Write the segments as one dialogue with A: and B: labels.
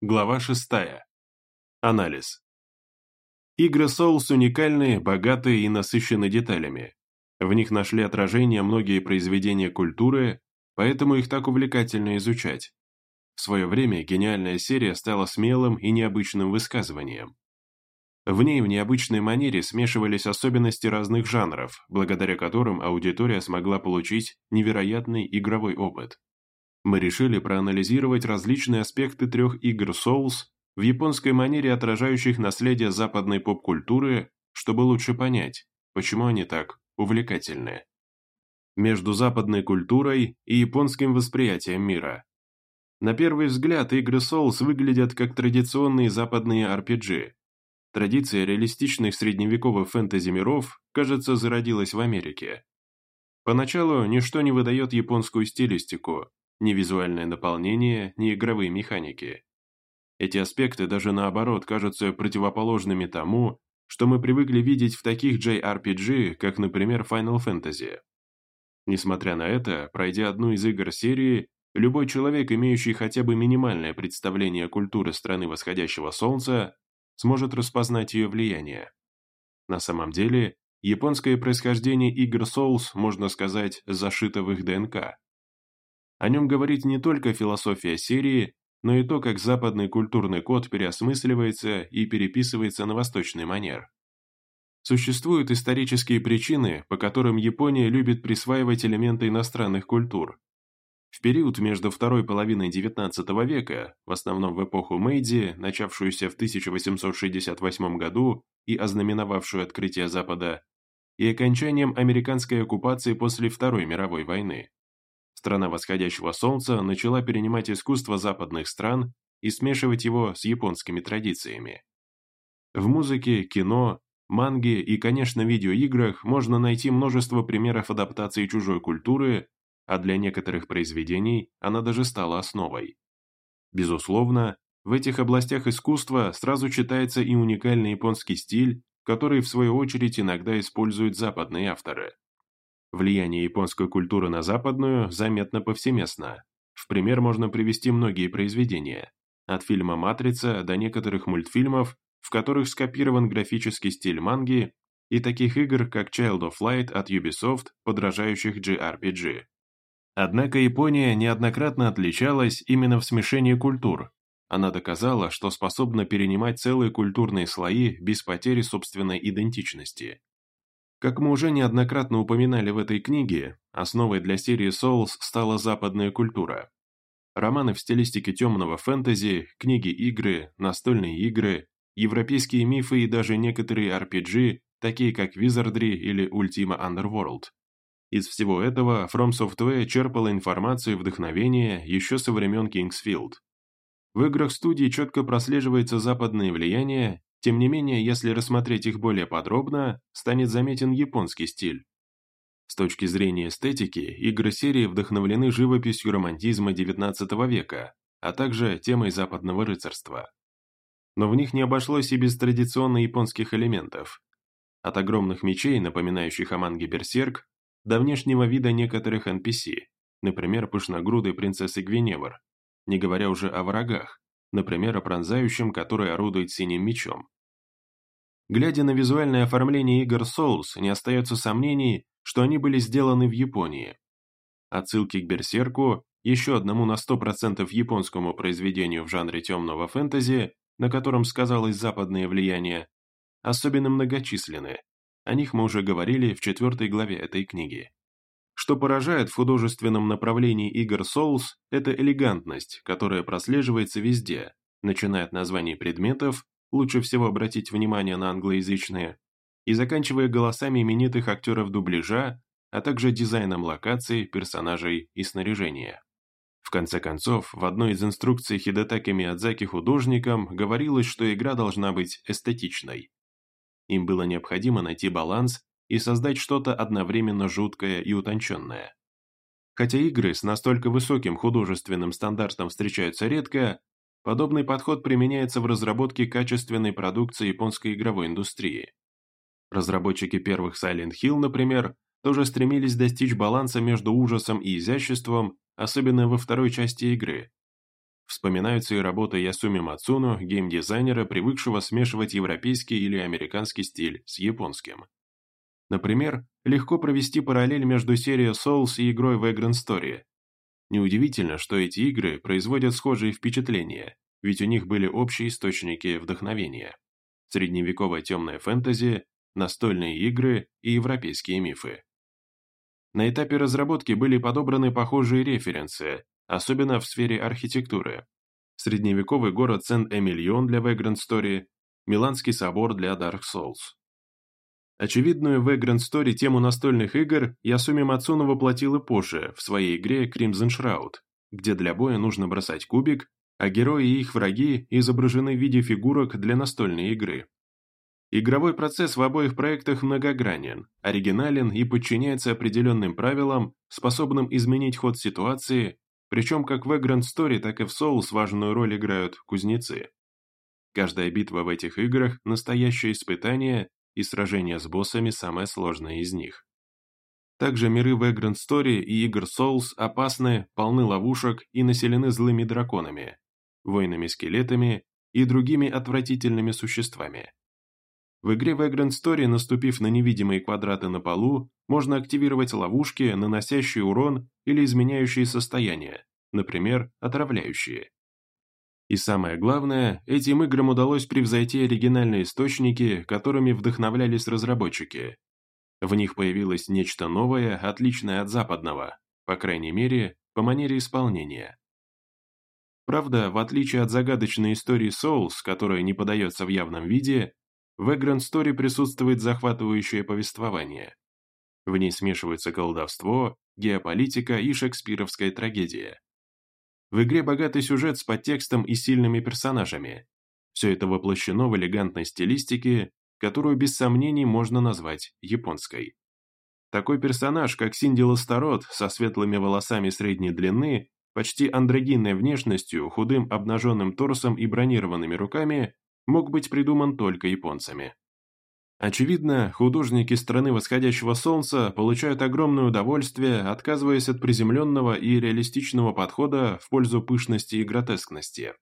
A: Глава 6. Анализ. Игры Souls уникальны, богаты и насыщены деталями. В них нашли отражение многие произведения культуры, поэтому их так увлекательно изучать. В свое время гениальная серия стала смелым и необычным высказыванием. В ней в необычной манере смешивались особенности разных жанров, благодаря которым аудитория смогла получить невероятный игровой опыт мы решили проанализировать различные аспекты трех игр Souls в японской манере, отражающих наследие западной поп-культуры, чтобы лучше понять, почему они так увлекательны. Между западной культурой и японским восприятием мира. На первый взгляд игры Souls выглядят как традиционные западные RPG. Традиция реалистичных средневековых фэнтези-миров, кажется, зародилась в Америке. Поначалу ничто не выдает японскую стилистику, ни визуальное наполнение, ни игровые механики. Эти аспекты даже наоборот кажутся противоположными тому, что мы привыкли видеть в таких JRPG, как, например, Final Fantasy. Несмотря на это, пройдя одну из игр серии, любой человек, имеющий хотя бы минимальное представление о культуре страны восходящего солнца, сможет распознать ее влияние. На самом деле, японское происхождение игр Souls, можно сказать, зашито в их ДНК. О нем говорит не только философия серии, но и то, как западный культурный код переосмысливается и переписывается на восточный манер. Существуют исторические причины, по которым Япония любит присваивать элементы иностранных культур. В период между второй половиной XIX века, в основном в эпоху Мэйдзи, начавшуюся в 1868 году и ознаменовавшую открытие Запада, и окончанием американской оккупации после Второй мировой войны. Страна восходящего солнца начала перенимать искусство западных стран и смешивать его с японскими традициями. В музыке, кино, манге и, конечно, видеоиграх можно найти множество примеров адаптации чужой культуры, а для некоторых произведений она даже стала основой. Безусловно, в этих областях искусства сразу читается и уникальный японский стиль, который в свою очередь иногда используют западные авторы. Влияние японской культуры на западную заметно повсеместно. В пример можно привести многие произведения, от фильма «Матрица» до некоторых мультфильмов, в которых скопирован графический стиль манги, и таких игр, как Child of Light от Ubisoft, подражающих JRPG. Однако Япония неоднократно отличалась именно в смешении культур. Она доказала, что способна перенимать целые культурные слои без потери собственной идентичности. Как мы уже неоднократно упоминали в этой книге, основой для серии Souls стала западная культура. Романы в стилистике темного фэнтези, книги-игры, настольные игры, европейские мифы и даже некоторые RPG, такие как Wizardry или Ultima Underworld. Из всего этого From Software черпала информацию и вдохновение еще со времен Kingsfield. В играх студии четко прослеживается западное влияние тем не менее, если рассмотреть их более подробно, станет заметен японский стиль. С точки зрения эстетики, игры серии вдохновлены живописью романтизма XIX века, а также темой западного рыцарства. Но в них не обошлось и без традиционно японских элементов. От огромных мечей, напоминающих о манге Берсерк, до внешнего вида некоторых NPC, например, пышногрудой принцессы Гвиневр, не говоря уже о врагах, например, о пронзающем, который орудует синим мечом. Глядя на визуальное оформление игр Souls, не остается сомнений, что они были сделаны в Японии. Отсылки к Берсерку, еще одному на 100% японскому произведению в жанре темного фэнтези, на котором сказалось западное влияние, особенно многочисленны. О них мы уже говорили в четвертой главе этой книги. Что поражает в художественном направлении игр Souls, это элегантность, которая прослеживается везде, начиная от названий предметов, лучше всего обратить внимание на англоязычные, и заканчивая голосами именитых актеров дубляжа, а также дизайном локаций, персонажей и снаряжения. В конце концов, в одной из инструкций Хидетаки Миядзаки художникам говорилось, что игра должна быть эстетичной. Им было необходимо найти баланс и создать что-то одновременно жуткое и утонченное. Хотя игры с настолько высоким художественным стандартом встречаются редко, подобный подход применяется в разработке качественной продукции японской игровой индустрии. Разработчики первых Silent Hill, например, тоже стремились достичь баланса между ужасом и изяществом, особенно во второй части игры. вспоминаются и работы Ясуми Мацуно, геймдизайнера, привыкшего смешивать европейский или американский стиль с японским. Например, легко провести параллель между серией Souls и игрой Vagrant Story. Неудивительно, что эти игры производят схожие впечатления, ведь у них были общие источники вдохновения. Средневековая темная фэнтези, настольные игры и европейские мифы. На этапе разработки были подобраны похожие референсы, особенно в сфере архитектуры. Средневековый город Сент-Эмильон для Vagrant Story, Миланский собор для Dark Souls. Очевидную в Vagrant Story тему настольных игр Ясуми Мацуно воплотил и позже, в своей игре Crimson Shroud, где для боя нужно бросать кубик, а герои и их враги изображены в виде фигурок для настольной игры. Игровой процесс в обоих проектах многогранен, оригинален и подчиняется определенным правилам, способным изменить ход ситуации, причем как в Vagrant Story, так и в Souls важную роль играют кузнецы. Каждая битва в этих играх – настоящее испытание и сражение с боссами самое сложное из них. Также миры Vagrant Story и игр Souls опасны, полны ловушек и населены злыми драконами, воинами-скелетами и другими отвратительными существами. В игре Vagrant Story, наступив на невидимые квадраты на полу, можно активировать ловушки, наносящие урон или изменяющие состояние, например, отравляющие. И самое главное, этим играм удалось превзойти оригинальные источники, которыми вдохновлялись разработчики. В них появилось нечто новое, отличное от западного, по крайней мере, по манере исполнения. Правда, в отличие от загадочной истории Souls, которая не подается в явном виде, в Vagrant Story присутствует захватывающее повествование. В ней смешиваются колдовство, геополитика и шекспировская трагедия. В игре богатый сюжет с подтекстом и сильными персонажами. Все это воплощено в элегантной стилистике, которую без сомнений можно назвать японской. Такой персонаж, как Синди Ластарот, со светлыми волосами средней длины, почти андрогинной внешностью, худым обнаженным торсом и бронированными руками, мог быть придуман только японцами. Очевидно, художники страны восходящего солнца получают огромное удовольствие, отказываясь от приземленного и реалистичного подхода в пользу пышности и гротескности.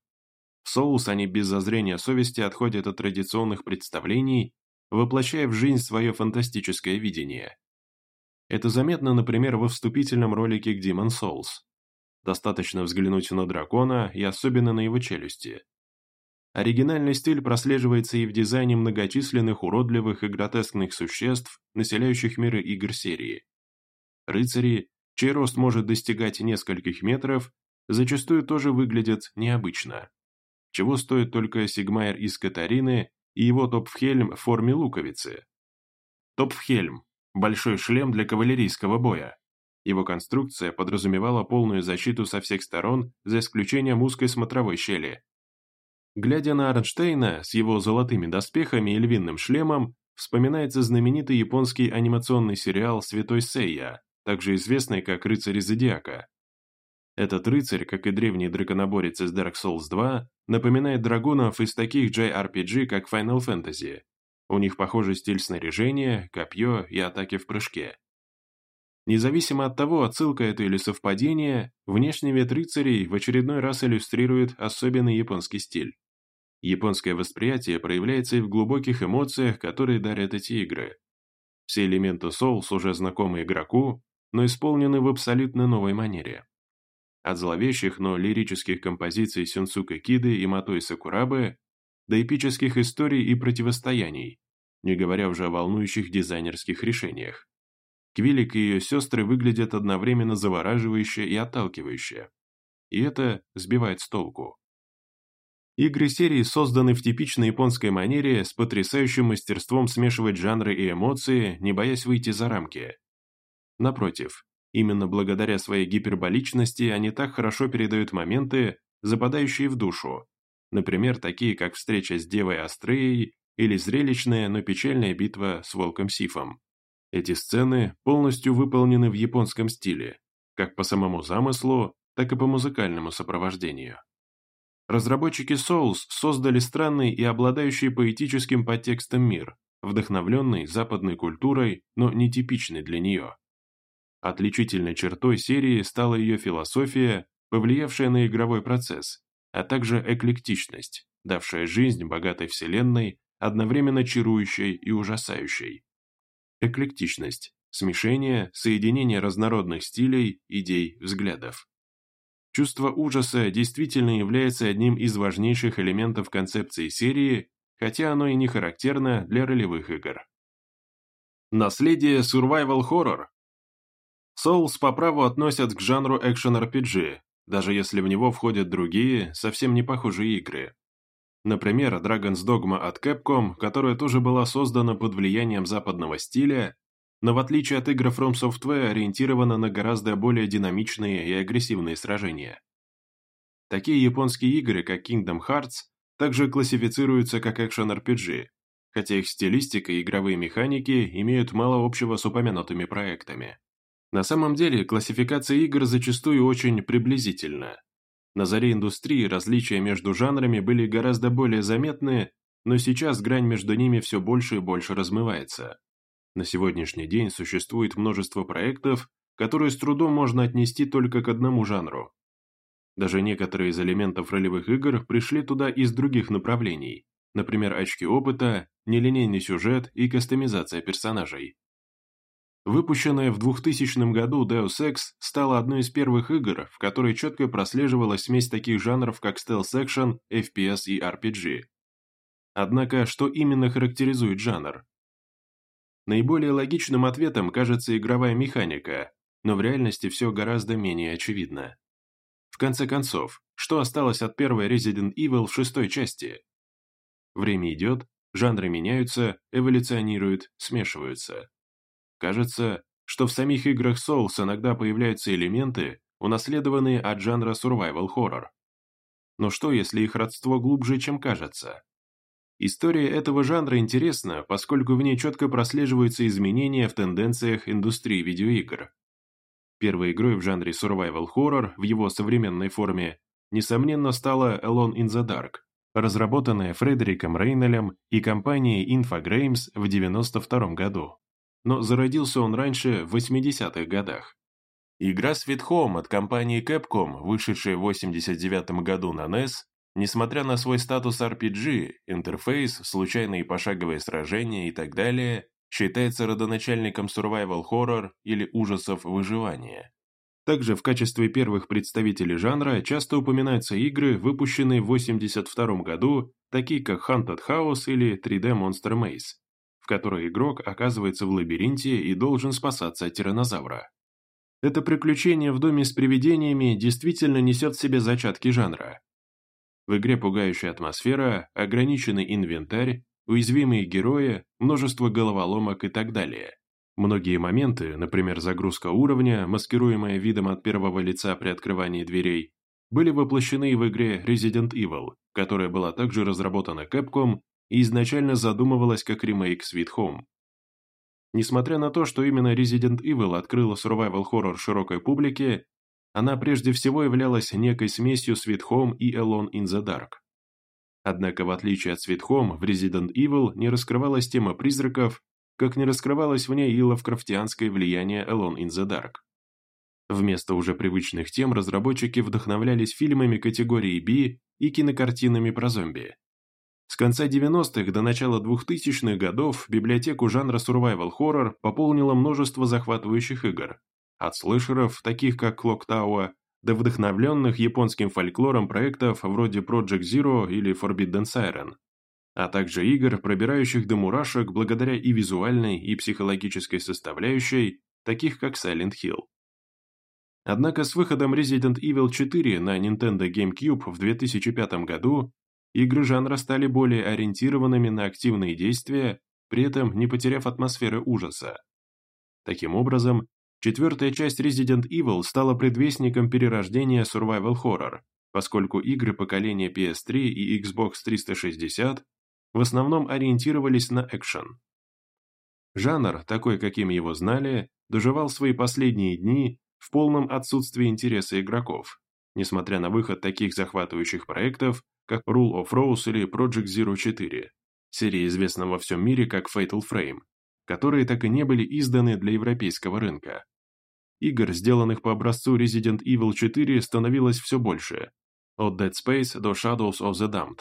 A: В соус они без зазрения совести отходят от традиционных представлений, воплощая в жизнь свое фантастическое видение. Это заметно, например, во вступительном ролике к Demon Souls. Достаточно взглянуть на дракона и особенно на его челюсти. Оригинальный стиль прослеживается и в дизайне многочисленных уродливых и гротескных существ, населяющих миры игр серии. Рыцари, чей рост может достигать нескольких метров, зачастую тоже выглядят необычно. Чего стоит только Сигмайр из Катарины и его Топфхельм в форме луковицы. Топфхельм – большой шлем для кавалерийского боя. Его конструкция подразумевала полную защиту со всех сторон, за исключением узкой смотровой щели, Глядя на Арнштейна с его золотыми доспехами и львиным шлемом, вспоминается знаменитый японский анимационный сериал «Святой Сейя», также известный как «Рыцарь Зодиака». Этот рыцарь, как и древний драконоборец из Dark Souls 2, напоминает драгунов из таких JRPG, как Final Fantasy. У них похожий стиль снаряжения, копье и атаки в прыжке. Независимо от того, отсылка это или совпадение, внешний вид рыцарей в очередной раз иллюстрирует особенный японский стиль. Японское восприятие проявляется и в глубоких эмоциях, которые дарят эти игры. Все элементы Souls уже знакомы игроку, но исполнены в абсолютно новой манере. От зловещих, но лирических композиций Сюнсука Киды и Матой Сакурабы до эпических историй и противостояний, не говоря уже о волнующих дизайнерских решениях. Квилик и ее сестры выглядят одновременно завораживающе и отталкивающе. И это сбивает с толку. Игры серии созданы в типичной японской манере с потрясающим мастерством смешивать жанры и эмоции, не боясь выйти за рамки. Напротив, именно благодаря своей гиперболичности они так хорошо передают моменты, западающие в душу, например, такие как встреча с Девой Астреей или зрелищная, но печальная битва с Волком Сифом. Эти сцены полностью выполнены в японском стиле, как по самому замыслу, так и по музыкальному сопровождению. Разработчики Souls создали странный и обладающий поэтическим подтекстом мир, вдохновленный западной культурой, но нетипичный для нее. Отличительной чертой серии стала ее философия, повлиявшая на игровой процесс, а также эклектичность, давшая жизнь богатой вселенной, одновременно чарующей и ужасающей. Эклектичность – смешение, соединение разнородных стилей, идей, взглядов. Чувство ужаса действительно является одним из важнейших элементов концепции серии, хотя оно и не характерно для ролевых игр. Наследие Survival Horror Souls по праву относят к жанру экшен-RPG, даже если в него входят другие, совсем не похожие игры. Например, Dragon's Dogma от Capcom, которая тоже была создана под влиянием западного стиля, но в отличие от игр From Software ориентирована на гораздо более динамичные и агрессивные сражения. Такие японские игры, как Kingdom Hearts, также классифицируются как экшен-RPG, хотя их стилистика и игровые механики имеют мало общего с упомянутыми проектами. На самом деле, классификация игр зачастую очень приблизительна. На заре индустрии различия между жанрами были гораздо более заметны, но сейчас грань между ними все больше и больше размывается. На сегодняшний день существует множество проектов, которые с трудом можно отнести только к одному жанру. Даже некоторые из элементов ролевых игр пришли туда из других направлений, например, очки опыта, нелинейный сюжет и кастомизация персонажей. Выпущенная в 2000 году Deus Ex стала одной из первых игр, в которой четко прослеживалась смесь таких жанров, как стелс-экшен, FPS и RPG. Однако, что именно характеризует жанр? Наиболее логичным ответом кажется игровая механика, но в реальности все гораздо менее очевидно. В конце концов, что осталось от первой Resident Evil в шестой части? Время идет, жанры меняются, эволюционируют, смешиваются. Кажется, что в самих играх Souls иногда появляются элементы, унаследованные от жанра survival horror. Но что, если их родство глубже, чем кажется? История этого жанра интересна, поскольку в ней четко прослеживаются изменения в тенденциях индустрии видеоигр. Первой игрой в жанре survival horror в его современной форме, несомненно, стала Alone in the Dark, разработанная Фредериком Рейнелем и компанией Infogrames в 1992 году но зародился он раньше, в 80-х годах. Игра Sweet Home от компании Capcom, вышедшая в 89 году на NES, несмотря на свой статус RPG, интерфейс, случайные пошаговые сражения и так далее, считается родоначальником survival horror или ужасов выживания. Также в качестве первых представителей жанра часто упоминаются игры, выпущенные в 1982 году, такие как Haunted House или 3D Monster Maze в которой игрок оказывается в лабиринте и должен спасаться от тиранозавра. Это приключение в доме с привидениями действительно несет в себе зачатки жанра. В игре пугающая атмосфера, ограниченный инвентарь, уязвимые герои, множество головоломок и так далее. Многие моменты, например, загрузка уровня, маскируемая видом от первого лица при открывании дверей, были воплощены в игре Resident Evil, которая была также разработана Capcom и изначально задумывалась как ремейк Sweet Home. Несмотря на то, что именно Resident Evil открыла survival horror широкой публике, она прежде всего являлась некой смесью Sweet Home и Alone in the Dark. Однако, в отличие от Home, в Resident Evil не раскрывалась тема призраков, как не раскрывалось в ней и лавкрафтианское влияние Alone in the Dark. Вместо уже привычных тем разработчики вдохновлялись фильмами категории B и кинокартинами про зомби. С конца 90-х до начала 2000-х годов библиотеку жанра survival horror пополнило множество захватывающих игр, от слэшеров, таких как Clock Tower, до вдохновленных японским фольклором проектов вроде Project Zero или Forbidden Siren, а также игр, пробирающих до мурашек благодаря и визуальной, и психологической составляющей, таких как Silent Hill. Однако с выходом Resident Evil 4 на Nintendo GameCube в 2005 году игры жанра стали более ориентированными на активные действия, при этом не потеряв атмосферы ужаса. Таким образом, четвертая часть Resident Evil стала предвестником перерождения survival horror, поскольку игры поколения PS3 и Xbox 360 в основном ориентировались на экшен. Жанр, такой каким его знали, доживал свои последние дни в полном отсутствии интереса игроков, несмотря на выход таких захватывающих проектов, как Rule of Rose или Project Zero 4, серия известна во всем мире как Fatal Frame, которые так и не были изданы для европейского рынка. Игр, сделанных по образцу Resident Evil 4, становилось все больше, от Dead Space до Shadows of the Damned.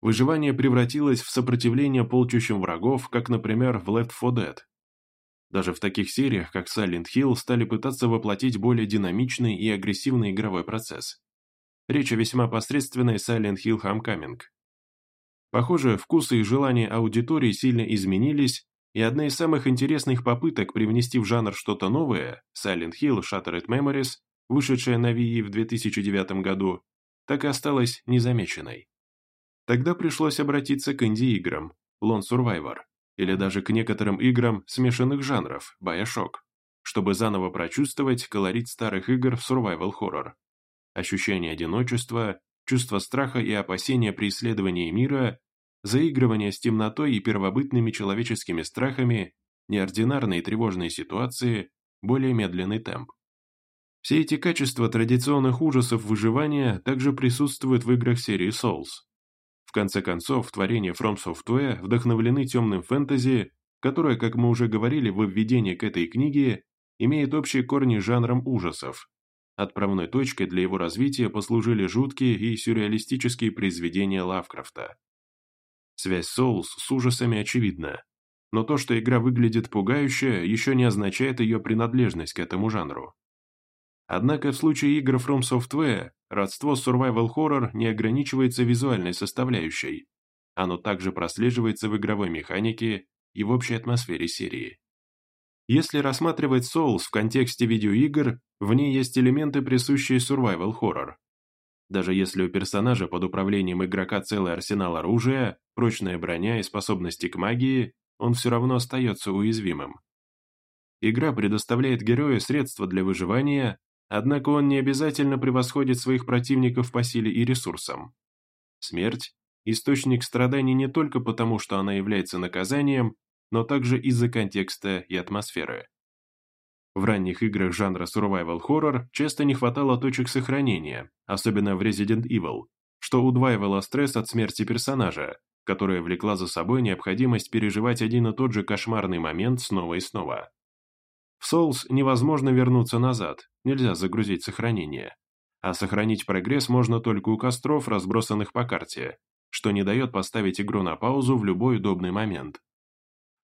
A: Выживание превратилось в сопротивление полчищам врагов, как, например, в Left 4 Dead. Даже в таких сериях, как Silent Hill, стали пытаться воплотить более динамичный и агрессивный игровой процесс. Речь о весьма посредственной Silent Hill Homecoming. Похоже, вкусы и желания аудитории сильно изменились, и одна из самых интересных попыток привнести в жанр что-то новое, Silent Hill Shattered Memories, вышедшая на Wii в 2009 году, так и осталась незамеченной. Тогда пришлось обратиться к инди-играм, Lone Survivor, или даже к некоторым играм смешанных жанров, Bioshock, чтобы заново прочувствовать колорит старых игр в survival horror. Ощущение одиночества, чувство страха и опасения при исследовании мира, заигрывание с темнотой и первобытными человеческими страхами, неординарные тревожные ситуации, более медленный темп. Все эти качества традиционных ужасов выживания также присутствуют в играх серии Souls. В конце концов, творения From Software вдохновлены темным фэнтези, которое, как мы уже говорили в введении к этой книге, имеет общие корни с жанром ужасов, Отправной точкой для его развития послужили жуткие и сюрреалистические произведения Лавкрафта. Связь Souls с ужасами очевидна, но то, что игра выглядит пугающе, еще не означает ее принадлежность к этому жанру. Однако в случае игр From Software родство с survival horror не ограничивается визуальной составляющей. Оно также прослеживается в игровой механике и в общей атмосфере серии. Если рассматривать Souls в контексте видеоигр, в ней есть элементы, присущие survival horror. Даже если у персонажа под управлением игрока целый арсенал оружия, прочная броня и способности к магии, он все равно остается уязвимым. Игра предоставляет герою средства для выживания, однако он не обязательно превосходит своих противников по силе и ресурсам. Смерть – источник страданий не только потому, что она является наказанием, но также из-за контекста и атмосферы. В ранних играх жанра survival horror часто не хватало точек сохранения, особенно в Resident Evil, что удваивало стресс от смерти персонажа, которая влекла за собой необходимость переживать один и тот же кошмарный момент снова и снова. В Souls невозможно вернуться назад, нельзя загрузить сохранение. А сохранить прогресс можно только у костров, разбросанных по карте, что не дает поставить игру на паузу в любой удобный момент.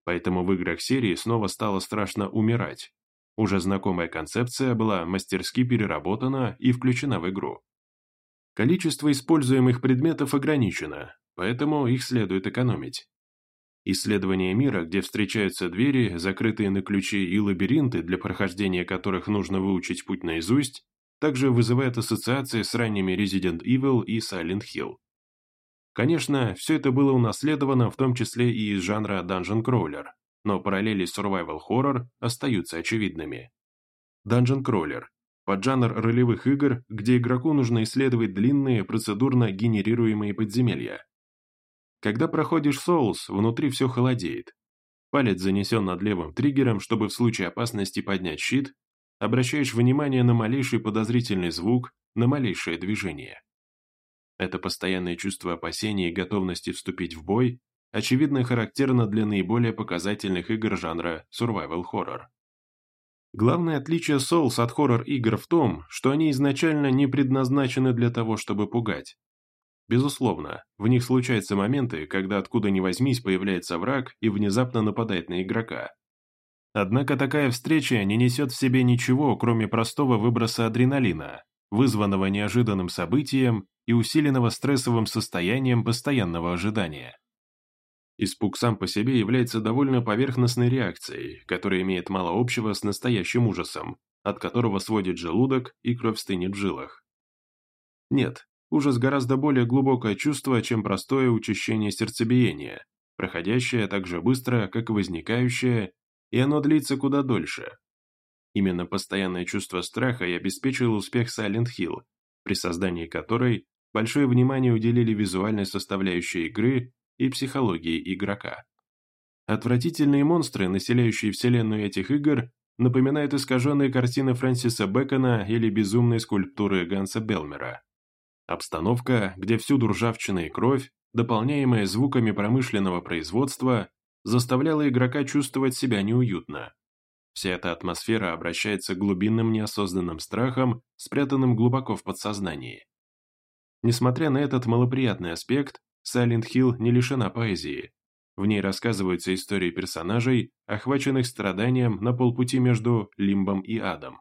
A: Поэтому в играх серии снова стало страшно умирать. Уже знакомая концепция была мастерски переработана и включена в игру. Количество используемых предметов ограничено, поэтому их следует экономить. Исследование мира, где встречаются двери, закрытые на ключи и лабиринты, для прохождения которых нужно выучить путь наизусть, также вызывает ассоциации с ранними Resident Evil и Silent Hill. Конечно, все это было унаследовано в том числе и из жанра Dungeon Crawler, но параллели с Survival Horror остаются очевидными. Dungeon Crawler – поджанр ролевых игр, где игроку нужно исследовать длинные процедурно генерируемые подземелья. Когда проходишь Souls, внутри все холодеет. Палец занесен над левым триггером, чтобы в случае опасности поднять щит, обращаешь внимание на малейший подозрительный звук, на малейшее движение. Это постоянное чувство опасения и готовности вступить в бой, очевидно характерно для наиболее показательных игр жанра survival horror. Главное отличие Souls от хоррор-игр в том, что они изначально не предназначены для того, чтобы пугать. Безусловно, в них случаются моменты, когда откуда ни возьмись появляется враг и внезапно нападает на игрока. Однако такая встреча не несет в себе ничего, кроме простого выброса адреналина, вызванного неожиданным событием и усиленного стрессовым состоянием постоянного ожидания. Испуг сам по себе является довольно поверхностной реакцией, которая имеет мало общего с настоящим ужасом, от которого сводит желудок и кровь стынет в жилах. Нет, ужас гораздо более глубокое чувство, чем простое учащение сердцебиения, проходящее так же быстро, как и возникающее, и оно длится куда дольше. Именно постоянное чувство страха и обеспечило успех Silent Hill, при создании которой большое внимание уделили визуальной составляющей игры и психологии игрока. Отвратительные монстры, населяющие вселенную этих игр, напоминают искаженные картины Фрэнсиса Бэкона или безумные скульптуры Ганса Белмера. Обстановка, где всюду ржавчина и кровь, дополняемая звуками промышленного производства, заставляла игрока чувствовать себя неуютно. Вся эта атмосфера обращается к глубинным неосознанным страхам, спрятанным глубоко в подсознании. Несмотря на этот малоприятный аспект, Silent Hill не лишена поэзии. В ней рассказываются истории персонажей, охваченных страданием на полпути между Лимбом и Адом.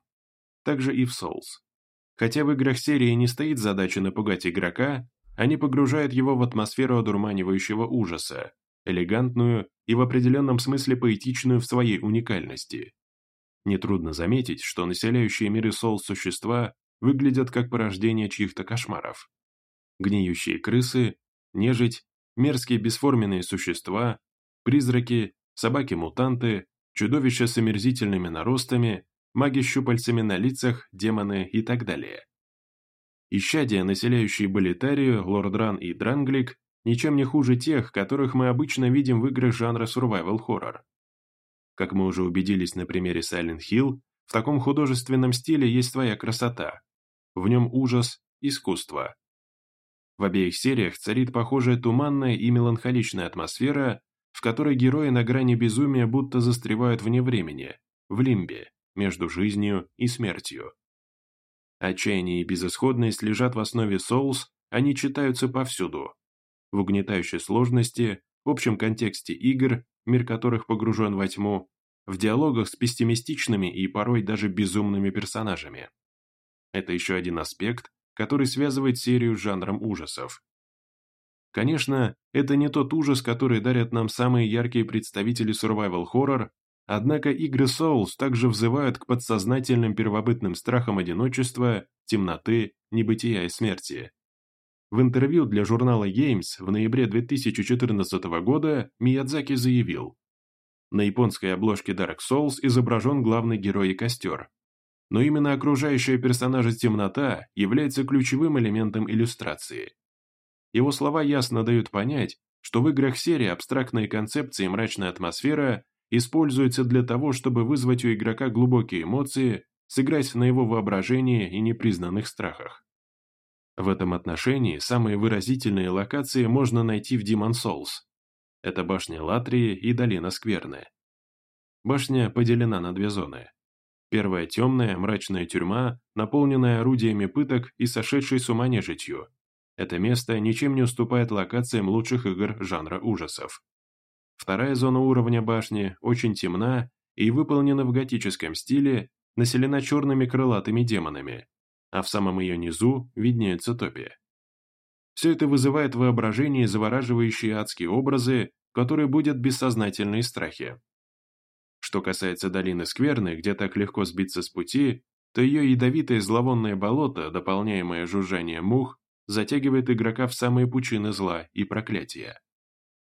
A: Также и в Souls. Хотя в играх серии не стоит задача напугать игрока, они погружают его в атмосферу одурманивающего ужаса, элегантную и в определенном смысле поэтичную в своей уникальности. Нетрудно заметить, что населяющие миры Souls существа выглядят как порождение чьих-то кошмаров. Гниющие крысы, нежить, мерзкие бесформенные существа, призраки, собаки-мутанты, чудовища с омерзительными наростами, маги с щупальцами на лицах, демоны и так далее. Исчадия, населяющие Болитарию, Лордран и Дранглик, ничем не хуже тех, которых мы обычно видим в играх жанра survival horror. Как мы уже убедились на примере Silent Hill, в таком художественном стиле есть своя красота. В нем ужас, искусство. В обеих сериях царит похожая туманная и меланхоличная атмосфера, в которой герои на грани безумия будто застревают вне времени, в лимбе, между жизнью и смертью. Отчаяние и безысходность лежат в основе Souls, они читаются повсюду. В угнетающей сложности, в общем контексте игр, мир которых погружен во тьму, в диалогах с пессимистичными и порой даже безумными персонажами. Это еще один аспект, который связывает серию с жанром ужасов. Конечно, это не тот ужас, который дарят нам самые яркие представители survival horror, Однако игры Souls также взывают к подсознательным первобытным страхам одиночества, темноты, небытия и смерти. В интервью для журнала Games в ноябре 2014 года Миядзаки заявил, на японской обложке Dark Souls изображен главный герой и костер. Но именно окружающая персонажа темнота является ключевым элементом иллюстрации. Его слова ясно дают понять, что в играх серии абстрактные концепции и мрачная атмосфера используется для того, чтобы вызвать у игрока глубокие эмоции, сыграть на его воображении и непризнанных страхах. В этом отношении самые выразительные локации можно найти в Demon Souls. Это башня Латрии и долина Скверны. Башня поделена на две зоны. Первая темная, мрачная тюрьма, наполненная орудиями пыток и сошедшей с ума нежитью. Это место ничем не уступает локациям лучших игр жанра ужасов. Вторая зона уровня башни очень темна и выполнена в готическом стиле, населена черными крылатыми демонами, а в самом ее низу виднеются топи. Все это вызывает в воображении завораживающие адские образы, которые будут бессознательные страхи. Что касается долины Скверны, где так легко сбиться с пути, то ее ядовитое зловонное болото, дополняемое жужжанием мух, затягивает игрока в самые пучины зла и проклятия.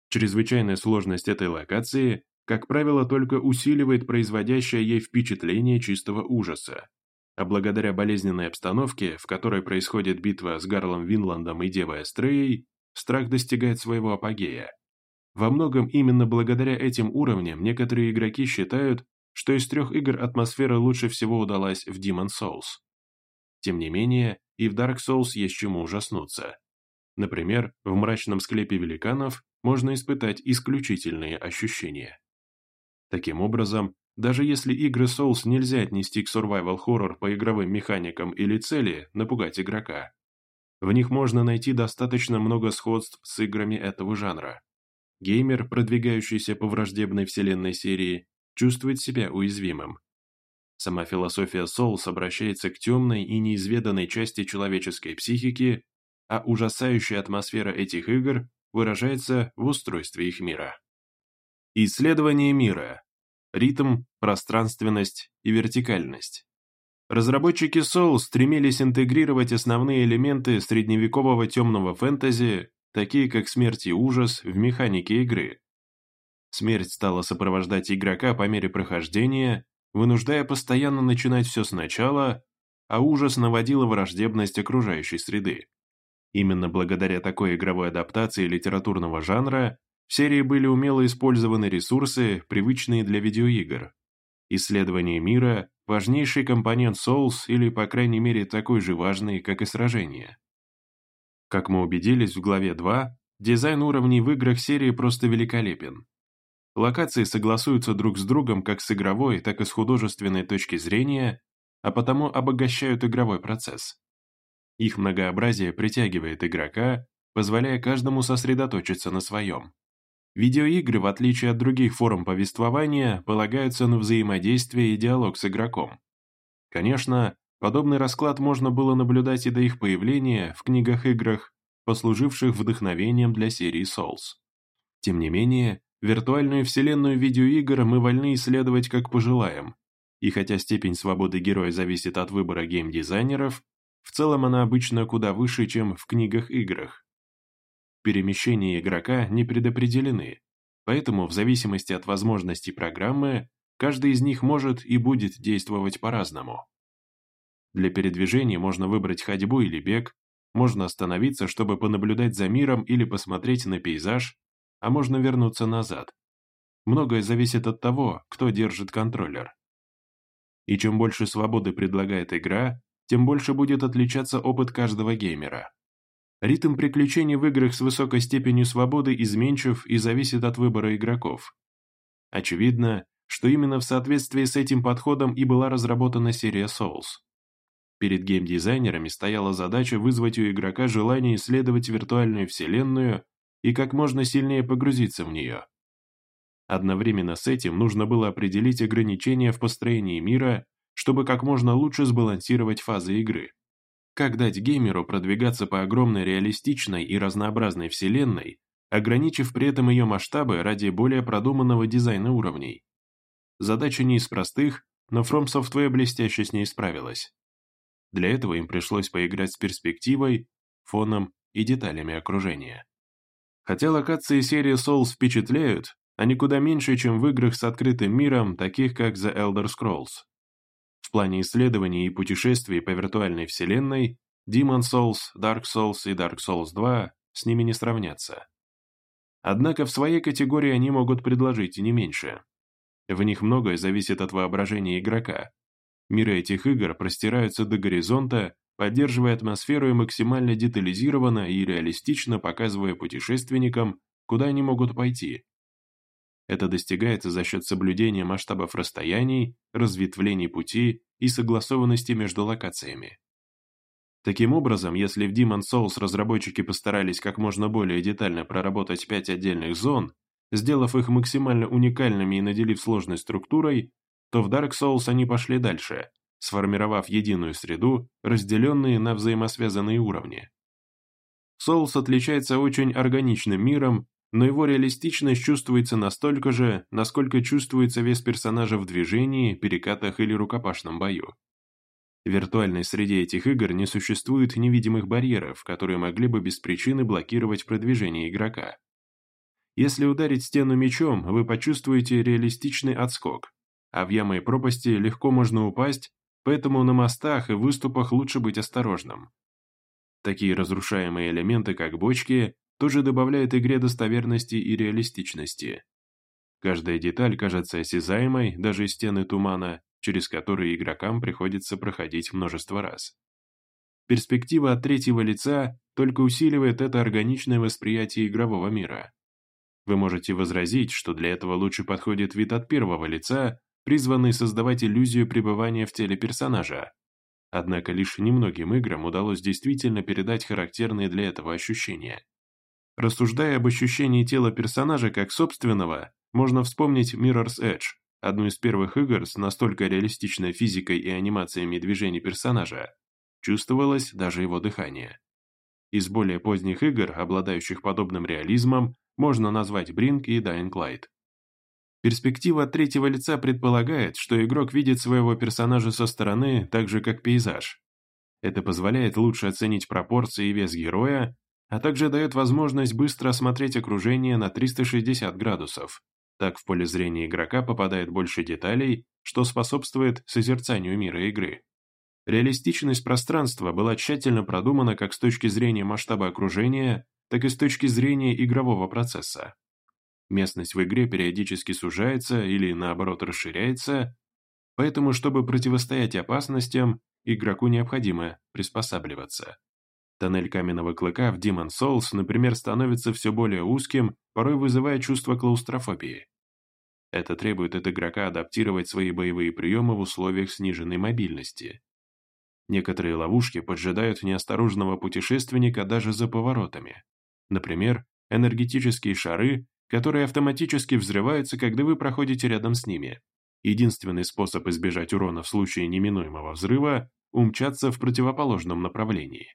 A: Чрезвычайная сложность этой локации, как правило, только усиливает производящее ей впечатление чистого ужаса. А благодаря болезненной обстановке, в которой происходит битва с Гарлом Винландом и Девой Астреей, страх достигает своего апогея. Во многом именно благодаря этим уровням некоторые игроки считают, что из трех игр атмосфера лучше всего удалась в Demon Souls. Тем не менее, и в Dark Souls есть чему ужаснуться. Например, в мрачном склепе великанов можно испытать исключительные ощущения. Таким образом, даже если игры Souls нельзя отнести к survival horror по игровым механикам или цели напугать игрока, в них можно найти достаточно много сходств с играми этого жанра. Геймер, продвигающийся по враждебной вселенной серии, чувствует себя уязвимым. Сама философия Souls обращается к темной и неизведанной части человеческой психики, а ужасающая атмосфера этих игр выражается в устройстве их мира. Исследование мира. Ритм, пространственность и вертикальность. Разработчики Soul стремились интегрировать основные элементы средневекового темного фэнтези, такие как смерть и ужас, в механике игры. Смерть стала сопровождать игрока по мере прохождения, вынуждая постоянно начинать все сначала, а ужас наводила враждебность окружающей среды. Именно благодаря такой игровой адаптации литературного жанра в серии были умело использованы ресурсы, привычные для видеоигр. Исследование мира – важнейший компонент Souls или, по крайней мере, такой же важный, как и сражение. Как мы убедились в главе 2, дизайн уровней в играх серии просто великолепен. Локации согласуются друг с другом как с игровой, так и с художественной точки зрения, а потому обогащают игровой процесс. Их многообразие притягивает игрока, позволяя каждому сосредоточиться на своем. Видеоигры, в отличие от других форм повествования, полагаются на взаимодействие и диалог с игроком. Конечно, подобный расклад можно было наблюдать и до их появления в книгах-играх, послуживших вдохновением для серии Souls. Тем не менее, виртуальную вселенную видеоигр мы вольны исследовать как пожелаем, и хотя степень свободы героя зависит от выбора геймдизайнеров, в целом она обычно куда выше, чем в книгах-играх. Перемещения игрока не предопределены, поэтому в зависимости от возможностей программы, каждый из них может и будет действовать по-разному. Для передвижения можно выбрать ходьбу или бег, можно остановиться, чтобы понаблюдать за миром или посмотреть на пейзаж, а можно вернуться назад. Многое зависит от того, кто держит контроллер. И чем больше свободы предлагает игра, тем больше будет отличаться опыт каждого геймера. Ритм приключений в играх с высокой степенью свободы изменчив и зависит от выбора игроков. Очевидно, что именно в соответствии с этим подходом и была разработана серия Souls. Перед геймдизайнерами стояла задача вызвать у игрока желание исследовать виртуальную вселенную и как можно сильнее погрузиться в нее. Одновременно с этим нужно было определить ограничения в построении мира, чтобы как можно лучше сбалансировать фазы игры. Как дать геймеру продвигаться по огромной реалистичной и разнообразной вселенной, ограничив при этом ее масштабы ради более продуманного дизайна уровней? Задача не из простых, но From Software блестяще с ней справилась. Для этого им пришлось поиграть с перспективой, фоном и деталями окружения. Хотя локации серии Souls впечатляют, они куда меньше, чем в играх с открытым миром, таких как The Elder Scrolls. В плане исследований и путешествий по виртуальной вселенной Demon Souls, Dark Souls и Dark Souls 2 с ними не сравнятся. Однако в своей категории они могут предложить и не меньше. В них многое зависит от воображения игрока. Миры этих игр простираются до горизонта, поддерживая атмосферу и максимально детализированно и реалистично показывая путешественникам, куда они могут пойти, это достигается за счет соблюдения масштабов расстояний, разветвлений пути и согласованности между локациями. Таким образом, если в Demon Souls разработчики постарались как можно более детально проработать пять отдельных зон, сделав их максимально уникальными и наделив сложной структурой, то в Dark Souls они пошли дальше, сформировав единую среду, разделенные на взаимосвязанные уровни. Souls отличается очень органичным миром, но его реалистичность чувствуется настолько же, насколько чувствуется вес персонажа в движении, перекатах или рукопашном бою. В виртуальной среде этих игр не существует невидимых барьеров, которые могли бы без причины блокировать продвижение игрока. Если ударить стену мечом, вы почувствуете реалистичный отскок, а в ямы и пропасти легко можно упасть, поэтому на мостах и выступах лучше быть осторожным. Такие разрушаемые элементы, как бочки, тоже добавляет игре достоверности и реалистичности. Каждая деталь кажется осязаемой, даже стены тумана, через которые игрокам приходится проходить множество раз. Перспектива от третьего лица только усиливает это органичное восприятие игрового мира. Вы можете возразить, что для этого лучше подходит вид от первого лица, призванный создавать иллюзию пребывания в теле персонажа. Однако лишь немногим играм удалось действительно передать характерные для этого ощущения. Рассуждая об ощущении тела персонажа как собственного, можно вспомнить Mirror's Edge, одну из первых игр с настолько реалистичной физикой и анимациями движений персонажа. Чувствовалось даже его дыхание. Из более поздних игр, обладающих подобным реализмом, можно назвать Brink и Dying Light. Перспектива третьего лица предполагает, что игрок видит своего персонажа со стороны так же, как пейзаж. Это позволяет лучше оценить пропорции и вес героя, а также дает возможность быстро осмотреть окружение на 360 градусов. Так в поле зрения игрока попадает больше деталей, что способствует созерцанию мира игры. Реалистичность пространства была тщательно продумана как с точки зрения масштаба окружения, так и с точки зрения игрового процесса. Местность в игре периодически сужается или, наоборот, расширяется, поэтому, чтобы противостоять опасностям, игроку необходимо приспосабливаться. Тоннель каменного клыка в Demon Souls, например, становится все более узким, порой вызывая чувство клаустрофобии. Это требует от игрока адаптировать свои боевые приемы в условиях сниженной мобильности. Некоторые ловушки поджидают неосторожного путешественника даже за поворотами. Например, энергетические шары, которые автоматически взрываются, когда вы проходите рядом с ними. Единственный способ избежать урона в случае неминуемого взрыва – умчаться в противоположном направлении.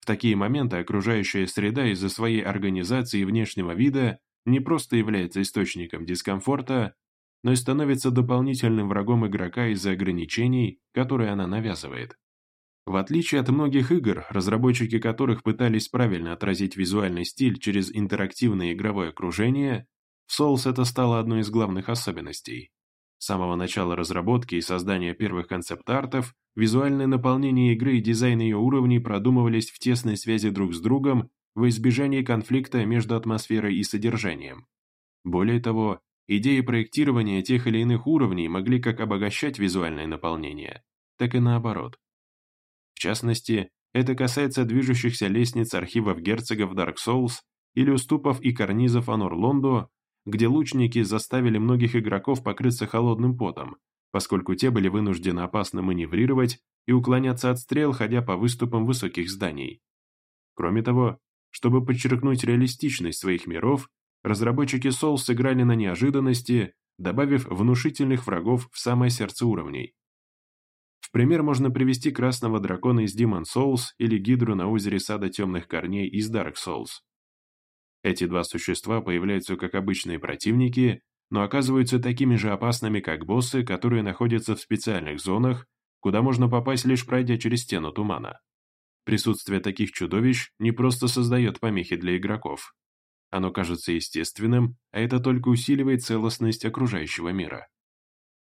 A: В такие моменты окружающая среда из-за своей организации и внешнего вида не просто является источником дискомфорта, но и становится дополнительным врагом игрока из-за ограничений, которые она навязывает. В отличие от многих игр, разработчики которых пытались правильно отразить визуальный стиль через интерактивное игровое окружение, в Souls это стало одной из главных особенностей. С самого начала разработки и создания первых концепт-артов, визуальное наполнение игры и дизайн ее уровней продумывались в тесной связи друг с другом во избежание конфликта между атмосферой и содержанием. Более того, идеи проектирования тех или иных уровней могли как обогащать визуальное наполнение, так и наоборот. В частности, это касается движущихся лестниц архивов герцогов Dark Souls или уступов и карнизов Анор Лондо, где лучники заставили многих игроков покрыться холодным потом, поскольку те были вынуждены опасно маневрировать и уклоняться от стрел, ходя по выступам высоких зданий. Кроме того, чтобы подчеркнуть реалистичность своих миров, разработчики Souls сыграли на неожиданности, добавив внушительных врагов в самое сердце уровней. В пример можно привести красного дракона из Demon Souls или гидру на озере Сада Темных Корней из Dark Souls. Эти два существа появляются как обычные противники, но оказываются такими же опасными, как боссы, которые находятся в специальных зонах, куда можно попасть лишь пройдя через стену тумана. Присутствие таких чудовищ не просто создает помехи для игроков. Оно кажется естественным, а это только усиливает целостность окружающего мира.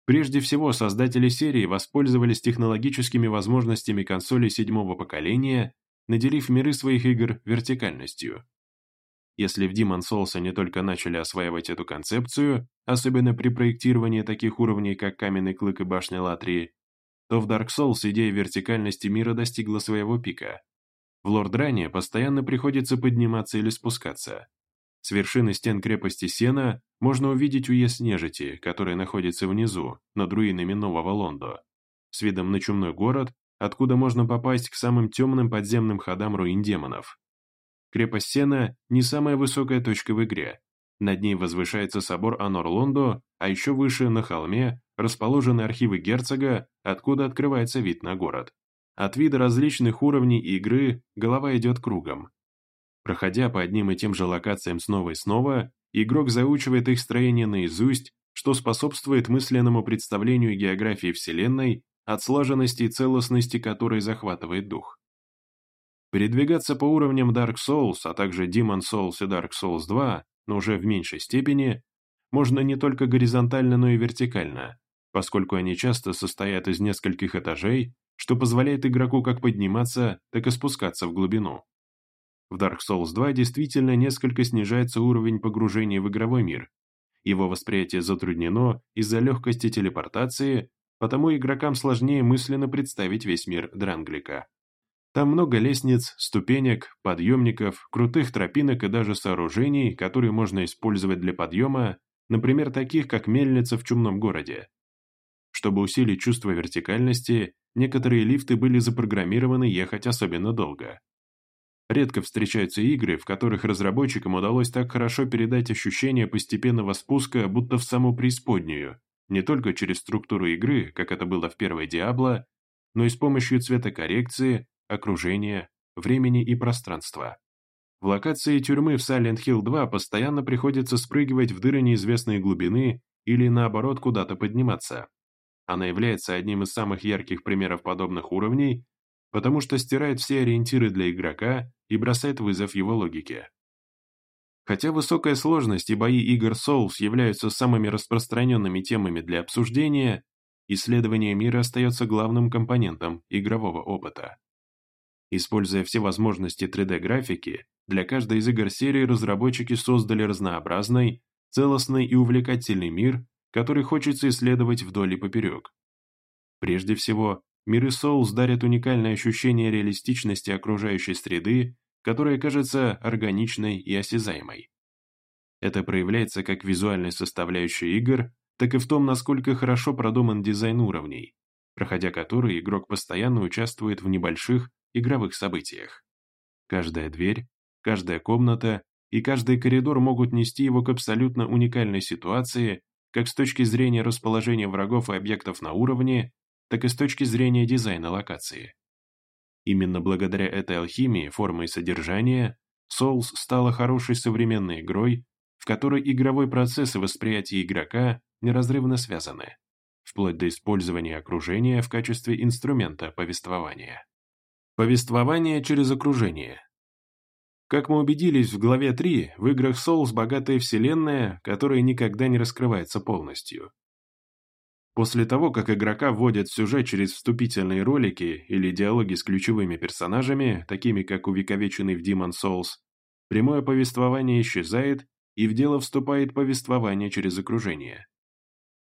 A: Прежде всего, создатели серии воспользовались технологическими возможностями консолей седьмого поколения, наделив миры своих игр вертикальностью. Если в Demon Souls они только начали осваивать эту концепцию, особенно при проектировании таких уровней, как Каменный Клык и Башня Латрии, то в Dark Souls идея вертикальности мира достигла своего пика. В Лордране постоянно приходится подниматься или спускаться. С вершины стен крепости Сена можно увидеть уезд нежити, который находится внизу, над руинами Нового Лондо, с видом на чумной город, откуда можно попасть к самым темным подземным ходам руин демонов. Крепость Сена – не самая высокая точка в игре. Над ней возвышается собор Анор-Лондо, а еще выше, на холме, расположены архивы герцога, откуда открывается вид на город. От вида различных уровней игры голова идет кругом. Проходя по одним и тем же локациям снова и снова, игрок заучивает их строение наизусть, что способствует мысленному представлению географии Вселенной, от слаженности и целостности которой захватывает дух. Передвигаться по уровням Dark Souls, а также Demon Souls и Dark Souls 2, но уже в меньшей степени, можно не только горизонтально, но и вертикально, поскольку они часто состоят из нескольких этажей, что позволяет игроку как подниматься, так и спускаться в глубину. В Dark Souls 2 действительно несколько снижается уровень погружения в игровой мир. Его восприятие затруднено из-за легкости телепортации, потому игрокам сложнее мысленно представить весь мир Дранглика. Там много лестниц, ступенек, подъемников, крутых тропинок и даже сооружений, которые можно использовать для подъема, например, таких как мельница в чумном городе. Чтобы усилить чувство вертикальности, некоторые лифты были запрограммированы ехать особенно долго. Редко встречаются игры, в которых разработчикам удалось так хорошо передать ощущение постепенного спуска, будто в саму преисподнюю, не только через структуру игры, как это было в первой Диабло, но и с помощью цветокоррекции, окружения, времени и пространства. В локации тюрьмы в Silent Hill 2 постоянно приходится спрыгивать в дыры неизвестной глубины или наоборот куда-то подниматься. Она является одним из самых ярких примеров подобных уровней, потому что стирает все ориентиры для игрока и бросает вызов его логике. Хотя высокая сложность и бои игр Souls являются самыми распространенными темами для обсуждения, исследование мира остается главным компонентом игрового опыта. Используя все возможности 3D-графики, для каждой из игр серии разработчики создали разнообразный, целостный и увлекательный мир, который хочется исследовать вдоль и поперек. Прежде всего, миры Souls дарят уникальное ощущение реалистичности окружающей среды, которая кажется органичной и осязаемой. Это проявляется как в визуальной составляющей игр, так и в том, насколько хорошо продуман дизайн уровней. проходя которые игрок постоянно участвует в небольших игровых событиях. Каждая дверь, каждая комната и каждый коридор могут нести его к абсолютно уникальной ситуации, как с точки зрения расположения врагов и объектов на уровне, так и с точки зрения дизайна локации. Именно благодаря этой алхимии формы и содержания Souls стала хорошей современной игрой, в которой игровой процесс и восприятие игрока неразрывно связаны, вплоть до использования окружения в качестве инструмента повествования. Повествование через окружение. Как мы убедились в главе 3, в играх Souls богатая вселенная, которая никогда не раскрывается полностью. После того, как игрока вводят в сюжет через вступительные ролики или диалоги с ключевыми персонажами, такими как увековеченный в Demon Souls, прямое повествование исчезает, и в дело вступает повествование через окружение.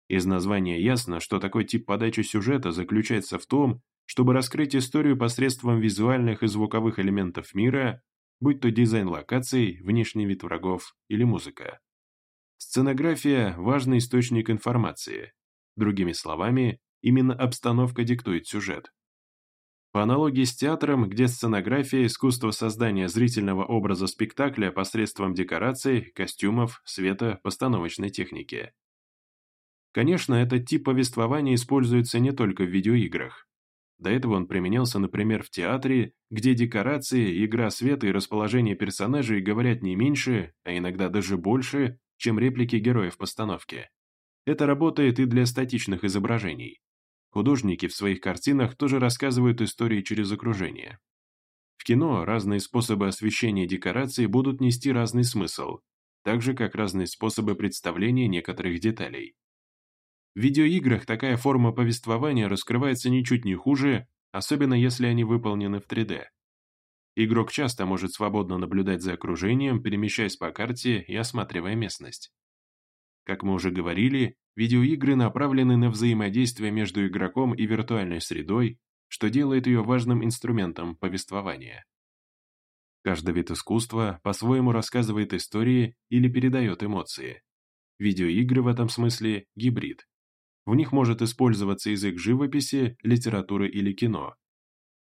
A: Из названия ясно, что такой тип подачи сюжета заключается в том, чтобы раскрыть историю посредством визуальных и звуковых элементов мира, будь то дизайн локаций, внешний вид врагов или музыка. Сценография – важный источник информации, Другими словами, именно обстановка диктует сюжет. По аналогии с театром, где сценография – искусство создания зрительного образа спектакля посредством декораций, костюмов, света, постановочной техники. Конечно, этот тип повествования используется не только в видеоиграх. До этого он применялся, например, в театре, где декорации, игра света и расположение персонажей говорят не меньше, а иногда даже больше, чем реплики героев постановки. Это работает и для статичных изображений. Художники в своих картинах тоже рассказывают истории через окружение. В кино разные способы освещения декораций будут нести разный смысл, так же как разные способы представления некоторых деталей. В видеоиграх такая форма повествования раскрывается ничуть не хуже, особенно если они выполнены в 3D. Игрок часто может свободно наблюдать за окружением, перемещаясь по карте и осматривая местность. Как мы уже говорили, видеоигры направлены на взаимодействие между игроком и виртуальной средой, что делает ее важным инструментом повествования. Каждый вид искусства по-своему рассказывает истории или передает эмоции. Видеоигры в этом смысле – гибрид. В них может использоваться язык живописи, литературы или кино.